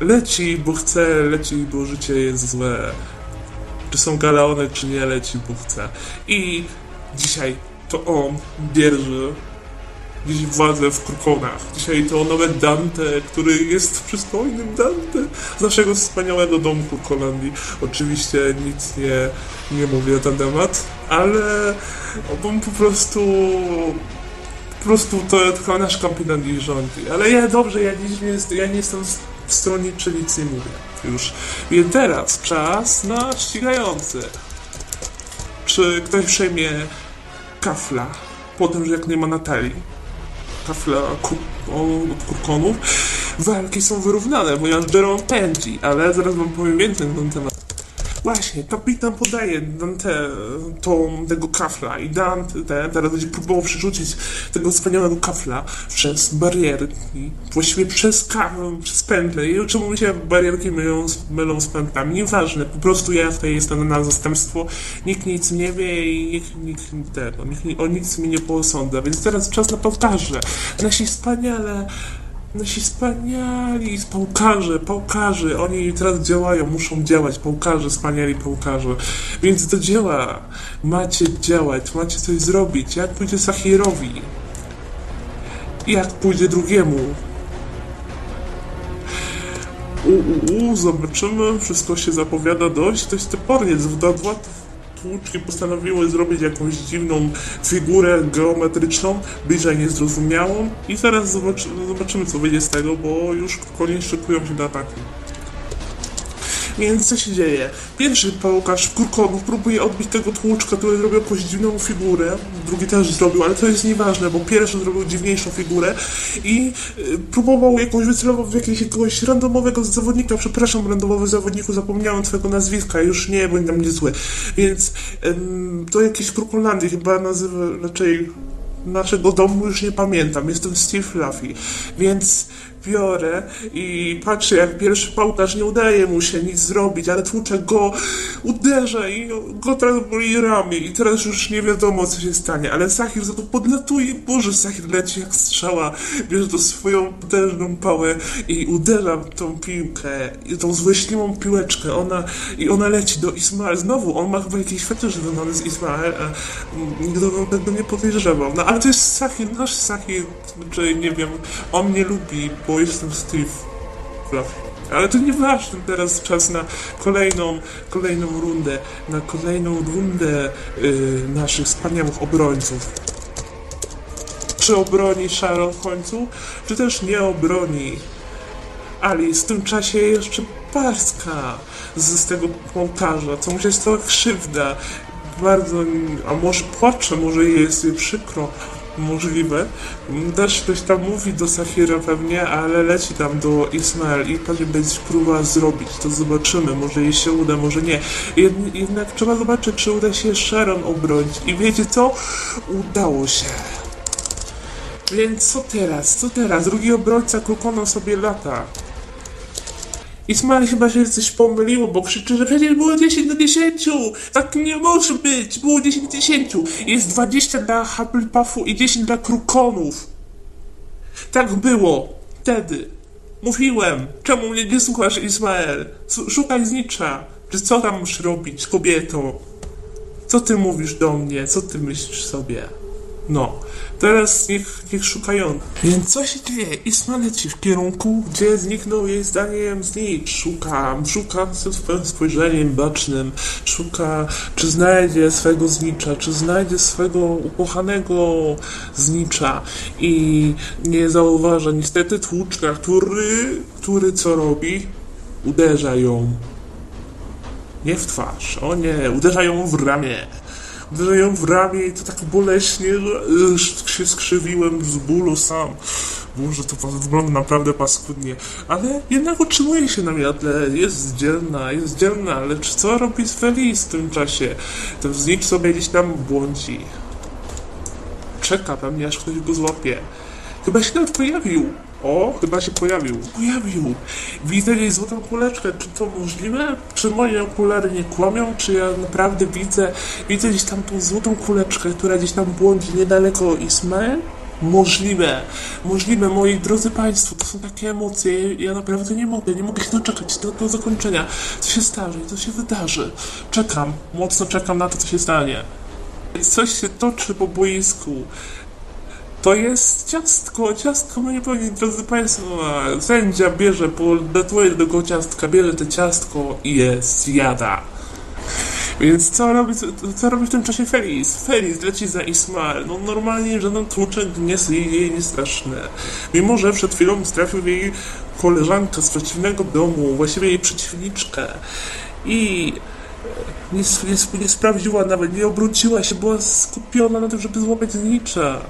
leci, bo chce, leci, bo życie jest złe czy są galeony, czy nie leci, bo chce. I dzisiaj to on dzierży gdzieś władzę w Krukonach. Dzisiaj to nawet Dante, który jest przystojnym Dante z naszego wspaniałego domku w. Oczywiście nic nie, nie mówię na ten temat, ale on po prostu po prostu to tylko nasz kapitan dziś rządzi. Ale ja dobrze, ja nie, jest, ja nie jestem stronniczy, nic nie mówię. Już. I teraz czas na ścigający. Czy ktoś przejmie kafla po tym, że jak nie ma Natalii? Od kurkonów. Walki są wyrównane, ponieważ Jerome pędzi, ale zaraz wam powiem więcej na ten temat. Właśnie, kapitan podaje Dante tą, tego kafla i Dante teraz będzie próbował przerzucić tego wspaniałego kafla przez barierki, właściwie przez, ka- przez pętle. I czemu się barierki mylą, mylą z pętlami? Nieważne, po prostu ja tutaj jestem na zastępstwo, nikt nic nie wie i nikt, nikt tego, nikt ni- o nic mi nie posądza, więc teraz czas na powtarzę. Nasi wspaniale Nasi wspaniali pałkarze, pałkarze, oni teraz działają, muszą działać, pałkarze, wspaniali pałkarze. Więc do dzieła, macie działać, macie coś zrobić. Jak pójdzie Sahirowi? Jak pójdzie drugiemu? U, u, u, zobaczymy, wszystko się zapowiada dość, dość topornie, 2, 2, tłuczki postanowiły zrobić jakąś dziwną figurę geometryczną, bliżej niezrozumiałą i zaraz zobaczy, zobaczymy co wyjdzie z tego, bo już koniec szykują się do ataku. Więc co się dzieje? Pierwszy pałkarz Kurkonów próbuje odbić tego tłuczka, który zrobił jakąś dziwną figurę. Drugi też zrobił, ale to jest nieważne, bo pierwszy zrobił dziwniejszą figurę i y, próbował jakąś wycelować w jakiegoś, randomowego zawodnika. Przepraszam, randomowy zawodniku, zapomniałem twojego nazwiska, już nie, bądź na mnie zły. Więc ym, to jakieś Krukolandy chyba nazywa raczej naszego domu już nie pamiętam. Jestem Steve Fluffy, więc biorę i patrzę, jak pierwszy pałkarz nie udaje mu się nic zrobić, ale tłuczę go, uderzę i go teraz boli ramię i teraz już nie wiadomo, co się stanie, ale Sahir za to podlatuje, Boże, Sahir leci jak strzała, bierze to swoją potężną pałę i uderza tą piłkę, tą złośliwą piłeczkę, ona, i ona leci do Ismael, znowu, on ma chyba jakiś fetysz związany z Ismael, a nigdy tego nie podejrzewał, no ale to jest Sahir, nasz Sahir, czy nie wiem, on mnie lubi, bo jestem Steve. Ale to nieważne, teraz czas na kolejną, kolejną rundę, na kolejną rundę yy, naszych wspaniałych obrońców. Czy obroni Sharon w końcu, czy też nie obroni Alice? W tym czasie jeszcze Parska z, tego ołtarza, co mu się krzywda. Bardzo, a może płacze, może jest jej przykro, możliwe. Też ktoś tam mówi do Safira pewnie, ale leci tam do Ismael i pewnie będzie próba zrobić. To zobaczymy. Może jej się uda, może nie. Jed jednak trzeba zobaczyć, czy uda się Sharon obronić. I wiecie co? Udało się. Więc co teraz? Co teraz? Drugi obrońca Krukoną sobie lata. Ismail chyba się coś pomyliło, bo krzyczy, że przecież było 10 do 10! Tak nie może być! Było 10 do 10! Jest 20 dla Hufflepuffu i 10 dla Krukonów! Tak było! Wtedy! Mówiłem! Czemu mnie nie słuchasz, Ismael? Szukaj znicza! Czy co tam musisz robić, kobieto? Co ty mówisz do mnie? Co ty myślisz sobie? No, teraz niech, niech szukają. Więc co się dzieje? Isma leci w kierunku, gdzie zniknął jej zdaniem znicz. Szuka, szuka ze swoim spojrzeniem bacznym, szuka, czy znajdzie swego znicza, czy znajdzie swego ukochanego znicza i nie zauważa niestety tłuczka, który, który co robi? Uderza ją. Nie w twarz, o nie, uderza ją w ramię uderzają w ramię i to tak boleśnie, się skrzywiłem z bólu sam. Boże, to wygląda naprawdę paskudnie. Ale jednak utrzymuje się na miodle, jest dzielna, jest dzielna, lecz co robi z Feliz w tym czasie? Ten znicz sobie gdzieś tam błądzi. Czeka pewnie, aż ktoś go złapie. Chyba się nawet pojawił. O, chyba się pojawił. Pojawił. Widzę jej złotą kuleczkę. Czy to możliwe? Czy moje okulary nie kłamią? Czy ja naprawdę widzę, widzę gdzieś tam tą złotą kuleczkę, która gdzieś tam błądzi niedaleko Ismael? Możliwe, możliwe, moi drodzy Państwo, to są takie emocje, ja naprawdę nie mogę, nie mogę się doczekać do, do zakończenia. Co się stanie, co się wydarzy? Czekam, mocno czekam na to, co się stanie. Coś się toczy po boisku. To jest ciastko, ciastko, moi drogi, drodzy Państwo. Sędzia bierze, do tego ciastka, bierze te ciastko i je zjada. Więc co robi, co, robi w tym czasie Feliz? Feliz leci za Ismael. No normalnie żaden tłuczek nie jest jej, niestraszny. Mimo, że przed chwilą strafił jej koleżankę z przeciwnego domu, właściwie jej przeciwniczkę. I nie, nie, nie sprawdziła nawet, nie obróciła się, była skupiona na tym, żeby złapać znicza.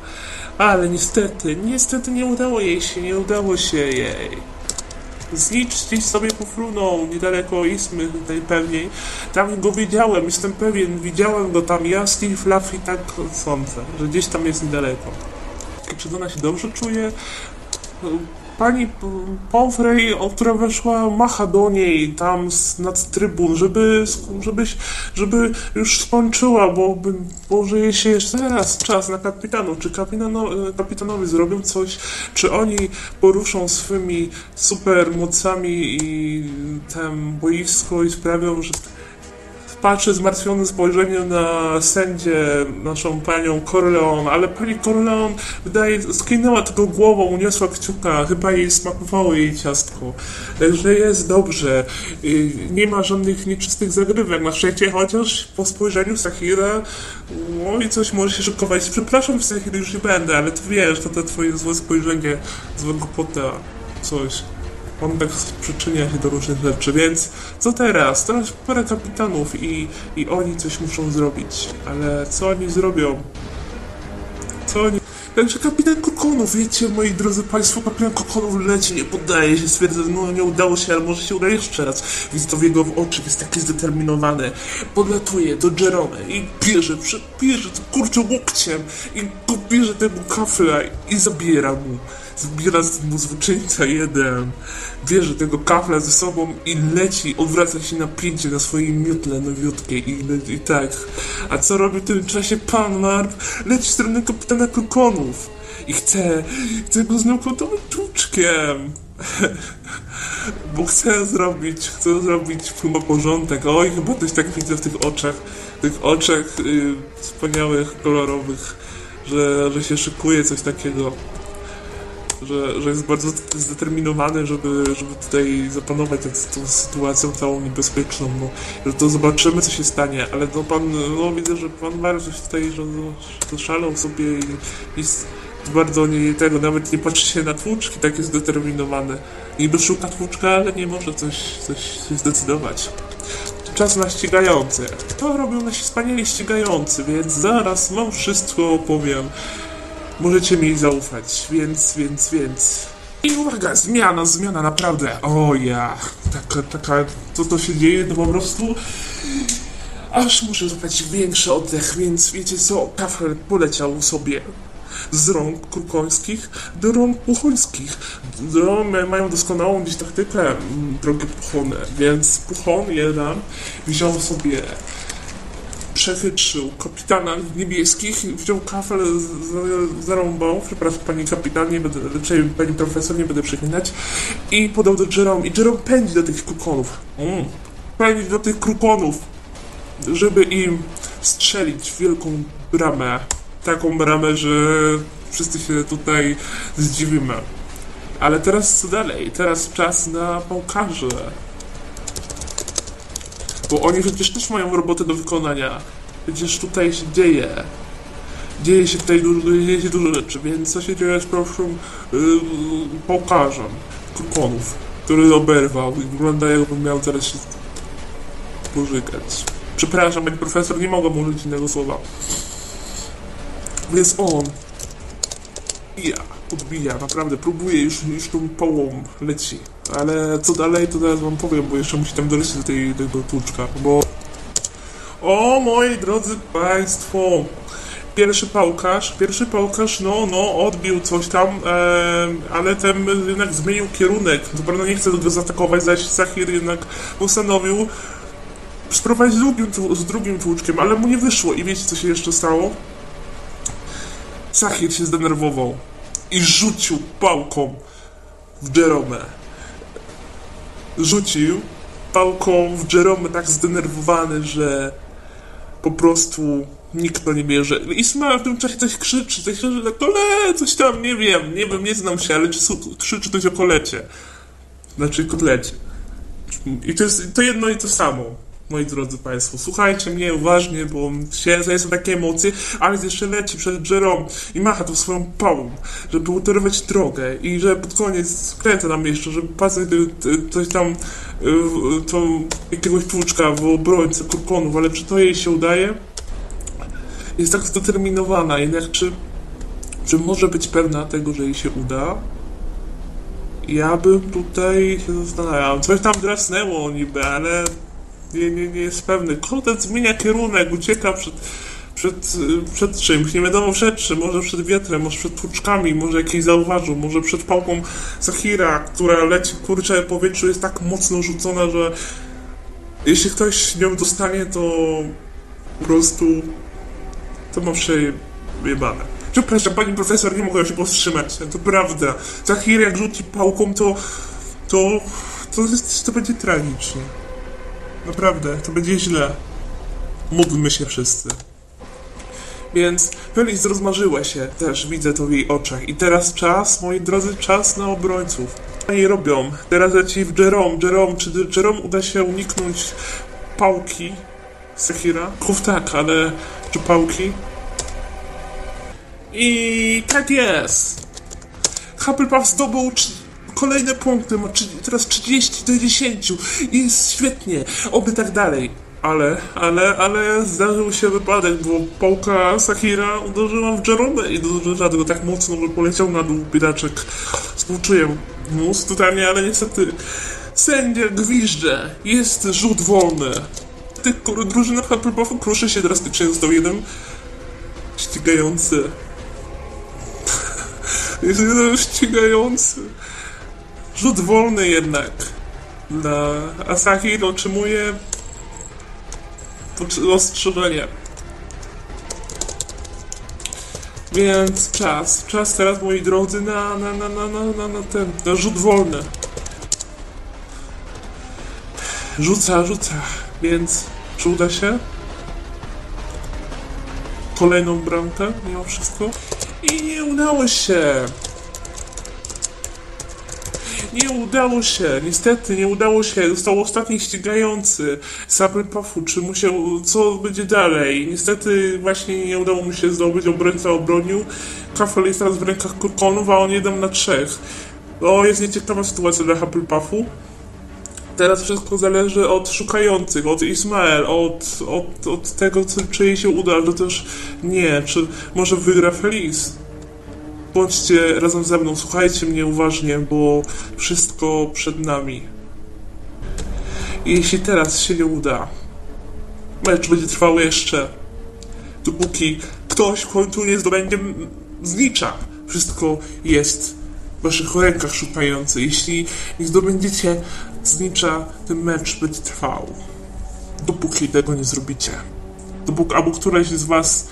Ale niestety, niestety nie udało jej się, nie udało się jej. Znicz gdzieś sobie pofrunął niedaleko Ismy tutaj pewniej. Tam go widziałem, jestem pewien, widziałem go tam, ja Steve Fluffy tak sądzę, że gdzieś tam jest niedaleko. Czy ona się dobrze czuje? Pani Pomfrey, która weszła, macha do niej tam z, nad trybun, żeby, żebyś, żeby już skończyła, bo może jej się jeszcze teraz czas na kapitanu. Czy kapitano, kapitanowi zrobią coś, czy oni poruszą swymi supermocami i tam boisko i sprawią, że Patrzę zmartwione spojrzenie na sędzię, naszą panią Corleone, ale pani Corleone wydaje, skinęła tylko głową, uniosła kciuka, chyba jej smakowało jej ciastko. Także jest dobrze. Nie ma żadnych nieczystych zagrywek na świecie, chociaż po spojrzeniu Sahira, no i coś może się szykować. Przepraszam, Sahir, już nie będę, ale ty wiesz, to to twoje złe spojrzenie, złego pota, coś. On tak przyczynia się do różnych rzeczy, więc co teraz? Teraz parę kapitanów i, i oni coś muszą zrobić. Ale co oni zrobią? Co oni... Także kapitan Kokonów, wiecie, moi drodzy państwo, kapitan Kokonów leci, nie poddaje się, stwierdza, no nie udało się, ale może się uda jeszcze raz. Widz to w jego oczy, jest taki zdeterminowany. Podlatuje do Jerome i bierze, bierze, to kurczę łokciem i bierze tego kafla i zabiera mu. Zbiera mu złoczyńca jeden, bierze tego kafla ze sobą i leci, odwraca się na pięcie na swojej miotle nowiutkiej i, i tak. A co robi w tym czasie pan Marv? Leci w stronę kapitana Krokonów i chce, chce go znokautować tłuczkiem. Bo chcę zrobić, chcę zrobić chyba porządek. Oj, chyba też tak widzę w tych oczach, tych oczach y, wspaniałych, kolorowych, że, że się szykuje coś takiego że, że jest bardzo zdeterminowany, żeby, żeby tutaj zapanować nad tą sytuacją całą niebezpieczną, no, że to zobaczymy, co się stanie, ale no pan, no widzę, że pan się tutaj, że, że szalał sobie i jest bardzo nie tego, nawet nie patrzy się na tłuczki, tak jest zdeterminowany. Niby szuka tłuczka, ale nie może coś, coś się zdecydować. Czas na ścigające. To robią nasi wspaniali ścigający, więc zaraz wam wszystko opowiem. Możecie mi zaufać, więc, więc, więc. I uwaga, zmiana, zmiana, naprawdę. O ja, taka, taka, co to się dzieje, to po prostu. Aż muszę złapać większy oddech, więc wiecie co, kafel poleciał sobie z rąk kurkońskich do rąk puchońskich. Drony mają doskonałą gdzieś taktykę, mm, drogie puchony, więc puchon jeden wziął sobie przechytrzył kapitana niebieskich, wziął kafel, z- zarąbał, przepraszam pani kapitan, nie będę, raczej pani profesor, nie będę przeklinać, i podał do Jerome, i Jerome pędzi do tych krukonów, mm. pędzi do tych krukonów, żeby im strzelić w wielką bramę, taką bramę, że wszyscy się tutaj zdziwimy. Ale teraz co dalej? Teraz czas na pałkarzy bo oni przecież też mają robotę do wykonania. Przecież tutaj się dzieje. Dzieje się tutaj dużo, dzieje się dużo rzeczy, więc co się dzieje z pierwszym yy, który oberwał i wygląda jakby miał zaraz się pożygać. Przepraszam, pani profesor, nie mogę użyć innego słowa. Więc on ja odbija, naprawdę, próbuje, już, już tą połą leci. Ale co dalej, to teraz wam powiem, bo jeszcze musi tam dolecieć do tej, tego tłuczka, bo... O, moi drodzy państwo! Pierwszy pałkarz, pierwszy pałkarz, no, no, odbił coś tam, e, ale ten jednak zmienił kierunek. Co prawda nie chce go zaatakować, zaś Sahir jednak postanowił spróbować z drugim, z drugim tłuczkiem, ale mu nie wyszło. I wiecie, co się jeszcze stało? Sahir się zdenerwował i rzucił pałką w Jerome. Rzucił pałką w Jerome tak zdenerwowany, że po prostu nikt to nie bierze. I Ismael w tym czasie coś krzyczy, coś krzyczy, tak kole, coś tam, nie wiem, nie wiem, nie znam się, ale czy krzyczy coś o kolecie. Znaczy kotlecie. I to jest to jedno i to samo, moi drodzy Państwo. Słuchajcie mnie uważnie, bo się są takie emocje, ale jeszcze leci przed Jerome i macha tą swoją pałą, żeby utorować drogę i że pod koniec skręca nam jeszcze, żeby pasać coś tam, y, to jakiegoś tłuczka w obrońcę kurkonów, ale czy to jej się udaje? Jest tak zdeterminowana, jednak czy, czy może być pewna tego, że jej się uda? Ja bym tutaj się zastanawiał. Coś tam drasnęło niby, ale nie, nie, nie jest pewny. Kotet zmienia kierunek, ucieka przed, przed, przed czymś, nie wiadomo przed czym, może przed wiatrem, może przed tłuczkami, może jakiś zauważył, może przed pałką Sahira, która leci, kurczę, w powietrzu jest tak mocno rzucona, że jeśli ktoś nią dostanie, to po prostu to ma przejebane. Przepraszam, pani profesor, nie mogłem się powstrzymać. To prawda. Zahir jak rzuci pałką, to... To... To, jest, to będzie tragicznie. Naprawdę, to będzie źle. Módlmy się wszyscy. Więc Feliz rozmarzyła się też, widzę to w jej oczach. I teraz czas, moi drodzy, czas na obrońców. Oni robią. Teraz leci w Jerome. Jerome, czy Jerome uda się uniknąć pałki Sekira? Ków tak, ale czy pałki? I tak jest! Hufflepuff zdobył kolejne punkty, teraz 30 do 10 i jest świetnie, oby tak dalej. Ale, ale, ale zdarzył się wypadek, bo pałka Sakira uderzyła w Jerome i uderzyła go tak mocno, że poleciał na dół biedaczek. Współczuję mu totalnie, ale niestety sędzia gwizdże, jest rzut wolny. Tych drużyna Hufflepuffu proszę się drastycznie został jeden ścigający. Jest jeden ścigający. Rzut wolny jednak. Na Asahi otrzymuje otrz- ostrzeżenie. Więc czas, czas teraz moi drodzy na, na, na, na, na, na, na ten, na rzut wolny. Rzuca, rzuca, więc czy uda się? Kolejną bramkę, mimo wszystko. I nie udało się! Nie udało się, niestety nie udało się. Został ostatni ścigający Puffu, czy mu się, co będzie dalej? Niestety właśnie nie udało mu się zdobyć, obrońca obronił. Kafel jest teraz w rękach Kurkonów, a on jeden na trzech. O, jest nieciekawa sytuacja dla Hufflepuffu. Teraz wszystko zależy od szukających, od Ismael, od, od, od tego, czy jej się uda, że też nie, czy może wygra Feliz. Bądźcie razem ze mną, słuchajcie mnie uważnie, bo wszystko przed nami. I jeśli teraz się nie uda, mecz będzie trwał jeszcze, dopóki ktoś w końcu nie zdobędzie znicza. Wszystko jest w waszych rękach szukający. Jeśli nie zdobędziecie znicza, ten mecz będzie trwał. Dopóki tego nie zrobicie. Dopóki, albo któraś z was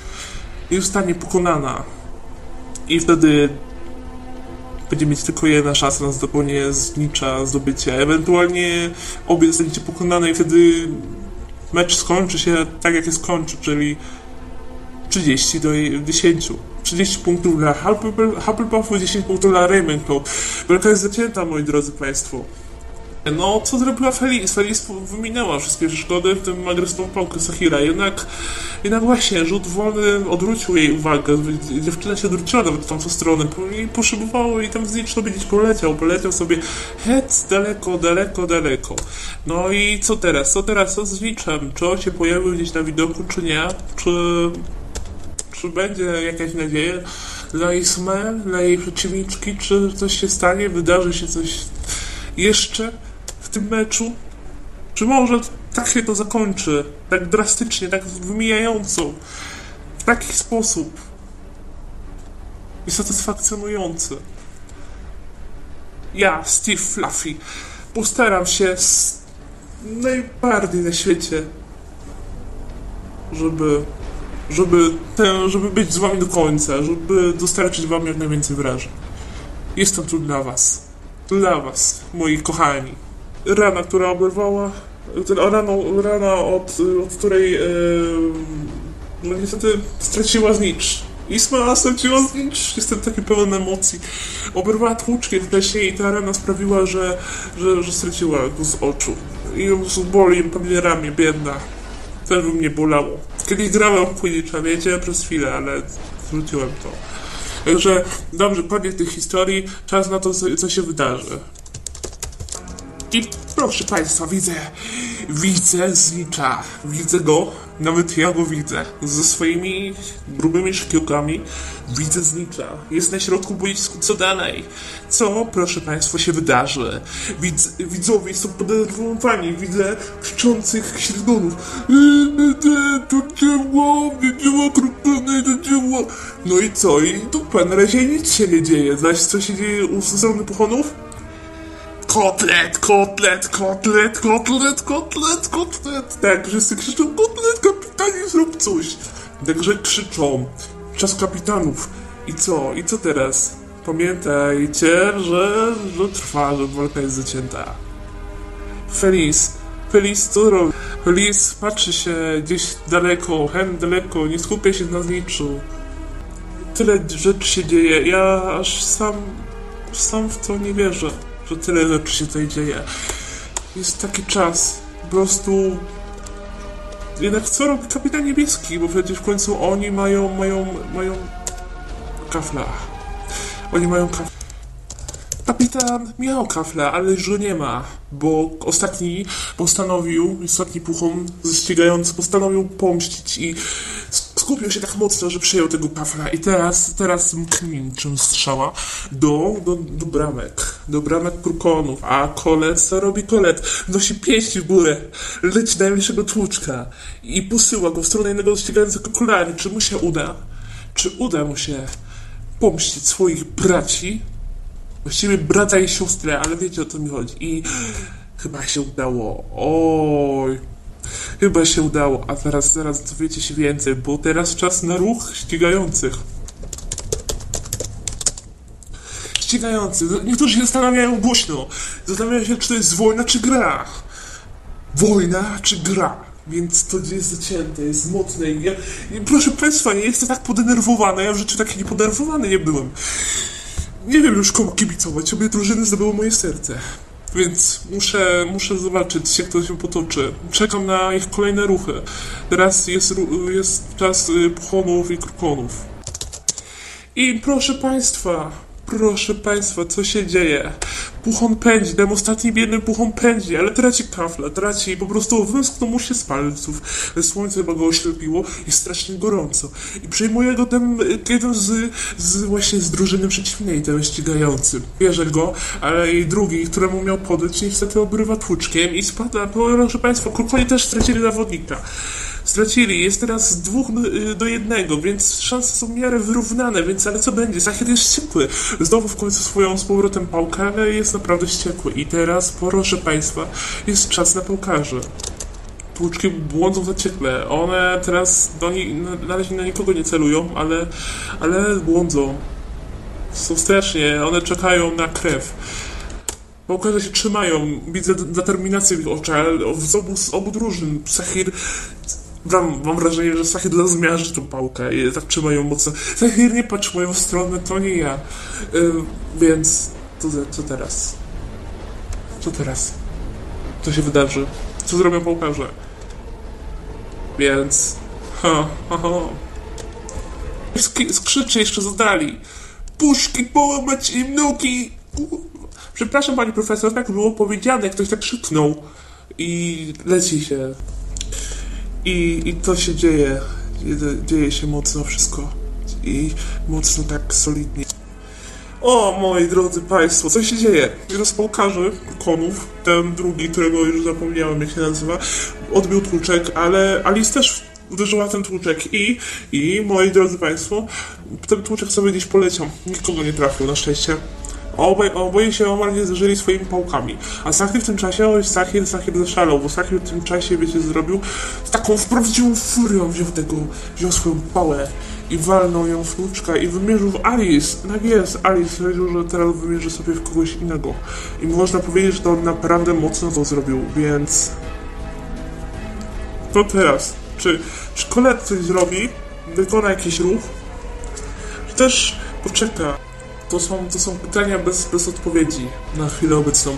nie zostanie pokonana. I wtedy będzie mieć tylko jedna szansa na zdobycie znicza, zdobycie. Ewentualnie obie zostaniecie pokonane i wtedy mecz skończy się tak, jak się skończy, czyli 30 do 10. 30 punktów dla Hufflepuff- Hufflepuffu, 10 punktów dla Ravenclaw. Walka jest zacięta, moi drodzy Państwo. No, co zrobiła Feliz? Feliz wyminęła wszystkie przeszkody, w tym agresywną pałkę Sahira. Jednak, jednak właśnie, rzut wolny odwrócił jej uwagę. Dziewczyna się odwróciła nawet w tamtą stronę i potrzebowało i tam znicz sobie gdzieś poleciał. Poleciał sobie hec daleko, daleko, daleko. No i co teraz? Co teraz? Co z zniczem? Czy on się pojawił gdzieś na widoku, czy nie? Czy czy będzie jakaś nadzieja dla Ismael, dla jej przeciwniczki, czy coś się stanie, wydarzy się coś jeszcze w tym meczu? Czy może tak się to zakończy, tak drastycznie, tak wymijająco, w taki sposób i satysfakcjonujący? Ja, Steve Fluffy, postaram się najbardziej na świecie, żeby żeby, ten, żeby być z wami do końca, żeby dostarczyć wam jak najwięcej wrażeń. Jestem tu dla was. Dla was, moi kochani. Rana, która oberwała, rana, rana od, od której e, no niestety straciła znicz. Isma straciła znicz, jestem taki pełen emocji. Oberwała tłuczkiem wcześniej i ta rana sprawiła, że, że, że straciła go z oczu. I ją boli pewnie ramię, biedna. Też by mnie bolało. Kiedyś grałem w Quidditcha, wiecie, przez chwilę, ale zwróciłem to. Także, dobrze, koniec tych historii, czas na to, co się wydarzy. I proszę Państwa, widzę, widzę znicza, widzę go, nawet ja go widzę, ze swoimi grubymi szkiełkami, widzę znicza, jest na środku boisku, co dalej? Co, proszę Państwa, się wydarzy? Widz, widzowie są podenerwowani, widzę krzyczących ślizgonów, to ciemło, nie działa, krupny, to ciemło. No i co? I tu na razie nic się nie dzieje, zaś co się dzieje u strony pochonów? Kotlet, kotlet, kotlet, kotlet, kotlet, kotlet. Tak, wszyscy krzyczą kotlet, kapitanie, zrób coś. Także krzyczą. Czas kapitanów. I co? I co teraz? Pamiętajcie, że, że trwa, że walka jest zacięta. Feliz, Feliz, co robi? Feliz patrzy się gdzieś daleko, hen daleko, nie skupia się na zniczu. Tyle rzeczy się dzieje, ja aż sam, sam w to nie wierzę, że tyle rzeczy się tutaj dzieje. Jest taki czas, po prostu... Jednak co robi kapitan niebieski, bo przecież w końcu oni mają, mają, mają... kafla. Oni mają kafla. Kapitan miał kafla, ale już go nie ma, bo ostatni postanowił, ostatni puchon ścigający postanowił pomścić i skupił się tak mocno, że przejął tego kafla i teraz, teraz mknie czym strzała do, do, do bramek, do bramek krukonów, a kolet, co robi kolet? Nosi pięści w górę, leci do najbliższego tłuczka i posyła go w stronę jednego ścigającego kolani. Czy mu się uda? Czy uda mu się pomścić swoich braci? Właściwie brata i siostrę, ale wiecie o co mi chodzi. I chyba się udało. Oj. Chyba się udało, a teraz zaraz dowiecie się więcej, bo teraz czas na ruch ścigających. Ścigający. Niektórzy się zastanawiają głośno. Zastanawiają się, czy to jest wojna, czy gra. Wojna, czy gra. Więc to jest zacięte, jest mocne. Ja, proszę Państwa, nie jestem tak podenerwowany. Ja w życiu taki niepodenerwowany nie byłem. Nie wiem już komu kibicować, obie drużyny zdobyły moje serce. Więc muszę, muszę zobaczyć, jak to się potoczy. Czekam na ich kolejne ruchy. Teraz jest, jest czas y, puchonów i krukonów. I proszę Państwa, proszę Państwa, co się dzieje? Puchon pędzi, ten ostatni biedny puchon pędzi, ale traci kafla, traci po prostu wyschną mu się z palców. Słońce go oślepiło, jest strasznie gorąco. I przejmuje go ten jeden z, z właśnie z drużyny przeciwnej, ten ścigający. Bierze go, ale i drugi, któremu miał podać, niestety obrywa tłuczkiem i spada. Proszę Państwa, Kurkoni też stracili zawodnika stracili. Jest teraz dwóch do jednego, więc szanse są w miarę wyrównane, więc ale co będzie? Zachir jest wściekły. Znowu w końcu swoją z powrotem pałkę, jest naprawdę wściekły. I teraz, proszę Państwa, jest czas na pałkarzy. Tłuczki błądzą zaciekle. One teraz do na razie na nikogo nie celują, ale, ale błądzą. Są strasznie, one czekają na krew. Pałkarze się trzymają, widzę determinację w oczach, z obu, z obu drużyn. Sahir Mam, mam wrażenie, że Sahir zmiarzy tą pałkę i tak trzyma ją mocno. Sahir, nie patrz w moją stronę, to nie ja. Yy, więc co, co teraz? Co teraz? Co się wydarzy? Co zrobią pałkarze? Więc... Ha, ha, ha. Skrzyczy jeszcze zadali. Puszki połamać im nogi! Przepraszam, pani profesor, tak było powiedziane, ktoś tak krzyknął. I leci się. I, I to się dzieje. Dzieje się mocno wszystko. I mocno tak solidnie. O, moi drodzy Państwo, co się dzieje? Jeden z polkarzy, konów, ten drugi, którego już zapomniałem, jak się nazywa, odbił tłuczek, ale Alice też uderzyła ten tłuczek i, i, moi drodzy Państwo, ten tłuczek sobie gdzieś poleciał. Nikogo nie trafił, na szczęście. Obaj, oboje się omal nie zderzyli swoimi pałkami. A Sahir w tym czasie, oj, Sahir, Sahir zaszalał, bo Sahir w tym czasie, wiecie, zrobił z taką prawdziwą furią wziął tego, wziął swoją pałę i walnął ją w tłuczka i wymierzył w Alice. Tak jest, Alice stwierdził, że teraz wymierzy sobie w kogoś innego. I można powiedzieć, że on naprawdę mocno to zrobił, więc... To teraz. Czy, czy Colette coś zrobi? Wykona jakiś ruch? Czy też poczeka? To są, to są pytania bez, bez odpowiedzi na chwilę obecną.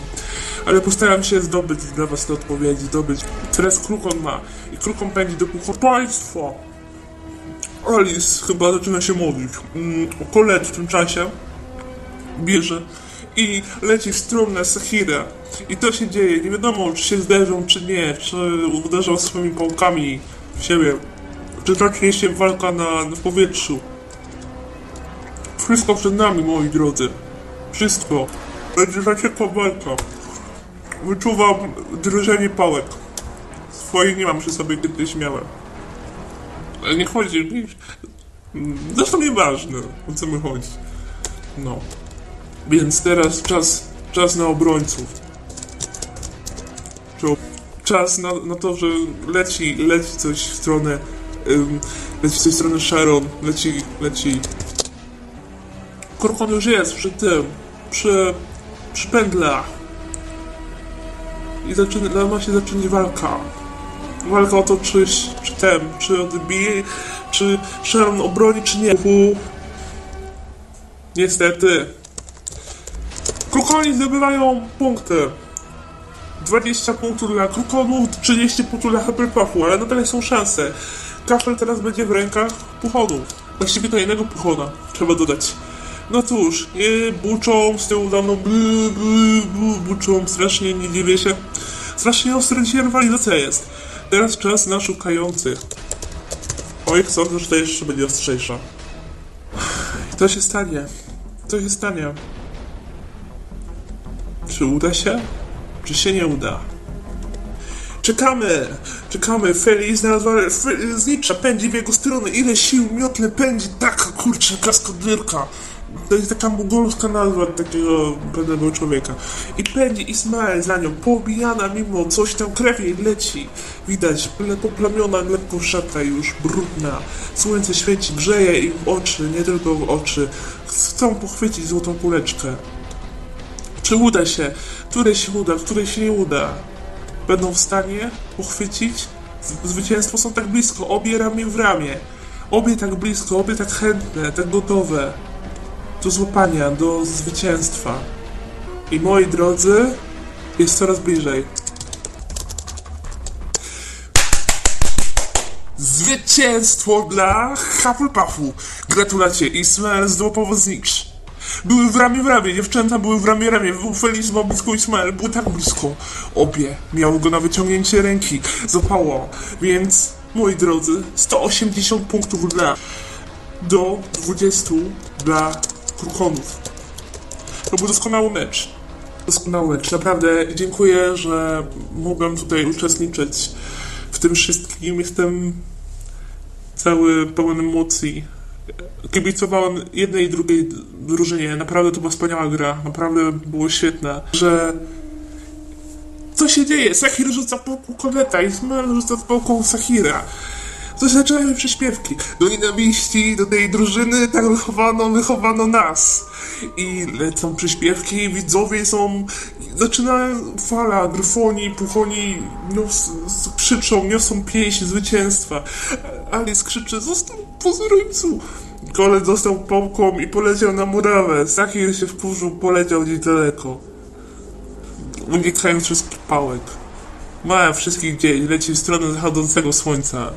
Ale postaram się zdobyć dla was te odpowiedzi, zdobyć. Teraz Krukon ma. I Krukon pędzi do puchu. Państwo! Alice chyba zaczyna się modlić. Mm, Colette w tym czasie bierze i leci w stronę Sahira. I to się dzieje. Nie wiadomo, czy się zderzą, czy nie. Czy uderzą swoimi pałkami w siebie. Czy zacznie się walka na, na powietrzu. Wszystko przed nami, moi drodzy. Wszystko. Będzie zaciekła walka. Wyczuwam drżenie pałek. Swoich nie mam przy sobie, kiedyś miałem. Ale nie chodzi... Zresztą nieważne, o co mi chodzi. No. Więc teraz czas, czas na obrońców. Czas na, na to, że leci, leci coś w stronę... Um, leci coś w stronę Sharon, leci, leci Korkon już jest przy tym, przy, przy pędlach. i zaczyna, ma się zacząć walka. Walka o to, czy, czy ten, czy odbije, czy Sharon obroni, czy nie. Uhu. Niestety. Krukoni zdobywają punkty. 20 punktów dla Krukonów, 30 punktów dla Hufflepuffu, ale nadal są szanse. Kafel teraz będzie w rękach Puchonów. Właściwie to jednego Puchona, trzeba dodać. No cóż, nie buczą z tyłu mną, blu, blu, blu, buczą strasznie, nie dziwię się. Strasznie ostra dzisiaj rywalizacja jest. Teraz czas na szukających. Oj, sądzę, że to jeszcze będzie ostrzejsza. To się stanie. To się stanie. Czy uda się? Czy się nie uda? Czekamy! Czekamy! Feli znalazła znicza, pędzi w jego stronę. Ile sił miotle pędzi? Taka kurczę, kaskaderka. To jest taka mongolska nazwa takiego pewnego człowieka. I pędzi Ismael za nią, poobijana mimo coś tam krew jej leci. Widać, poplamiona, lekko szata już, brudna. Słońce świeci, grzeje im oczy, nie tylko w oczy. Chcą pochwycić złotą kuleczkę. Czy uda się? Które się uda, które się nie uda? Będą w stanie uchwycić? Z- Zwycięstwo są tak blisko, obie ramię w ramię. Obie tak blisko, obie tak chętne, tak gotowe do złapania, do zwycięstwa. I moi drodzy, jest coraz bliżej. Zwycięstwo dla Hufflepuffu! Gratulacje, Ismael złapał znicz. Były w ramię w ramię, dziewczęta były w ramię w ramię, był blisko Ismael, był tak blisko. Obie miały go na wyciągnięcie ręki, zapało, więc moi drodzy, 180 punktów dla do 20 dla Krukonów. To był doskonały mecz. Doskonały mecz. Naprawdę dziękuję, że mogłem tutaj uczestniczyć w tym wszystkim. Jestem cały pełen emocji. Kibicowałem jednej i drugiej drużynie. Naprawdę to była wspaniała gra. Naprawdę było świetne. Że co się dzieje? Sahir rzuca pałką Koneta, Ismael rzuca pałką Sahira. To zaczynają przyśpiewki. Do nienawiści, do tej drużyny, tak wychowano, wychowano nas. I lecą przyśpiewki, widzowie są... Zaczynają fala, gryfoni, puchoni nios, krzyczą, niosą pieśń zwycięstwa. Alice krzyczy, został pozoruńcu. Kolet został pałką i poleciał na murawę. Sahir się wkurzył, poleciał gdzieś daleko. Unikając wszystkich pałek. Ma wszystkich gdzieś, leci w stronę zachodzącego słońca.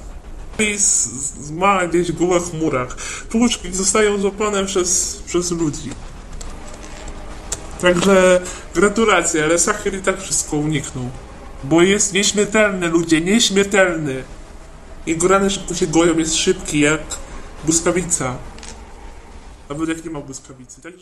Z- ma gdzieś w głowach chmurach. Tłuczki zostają złapane przez, przez ludzi. Także gratulacje, ale Sahir i tak wszystko uniknął. Bo jest nieśmiertelny, ludzie, nieśmiertelny. Jego rany szybko się goją, jest szybki jak błyskawica. Nawet jak nie ma błyskawicy. Także...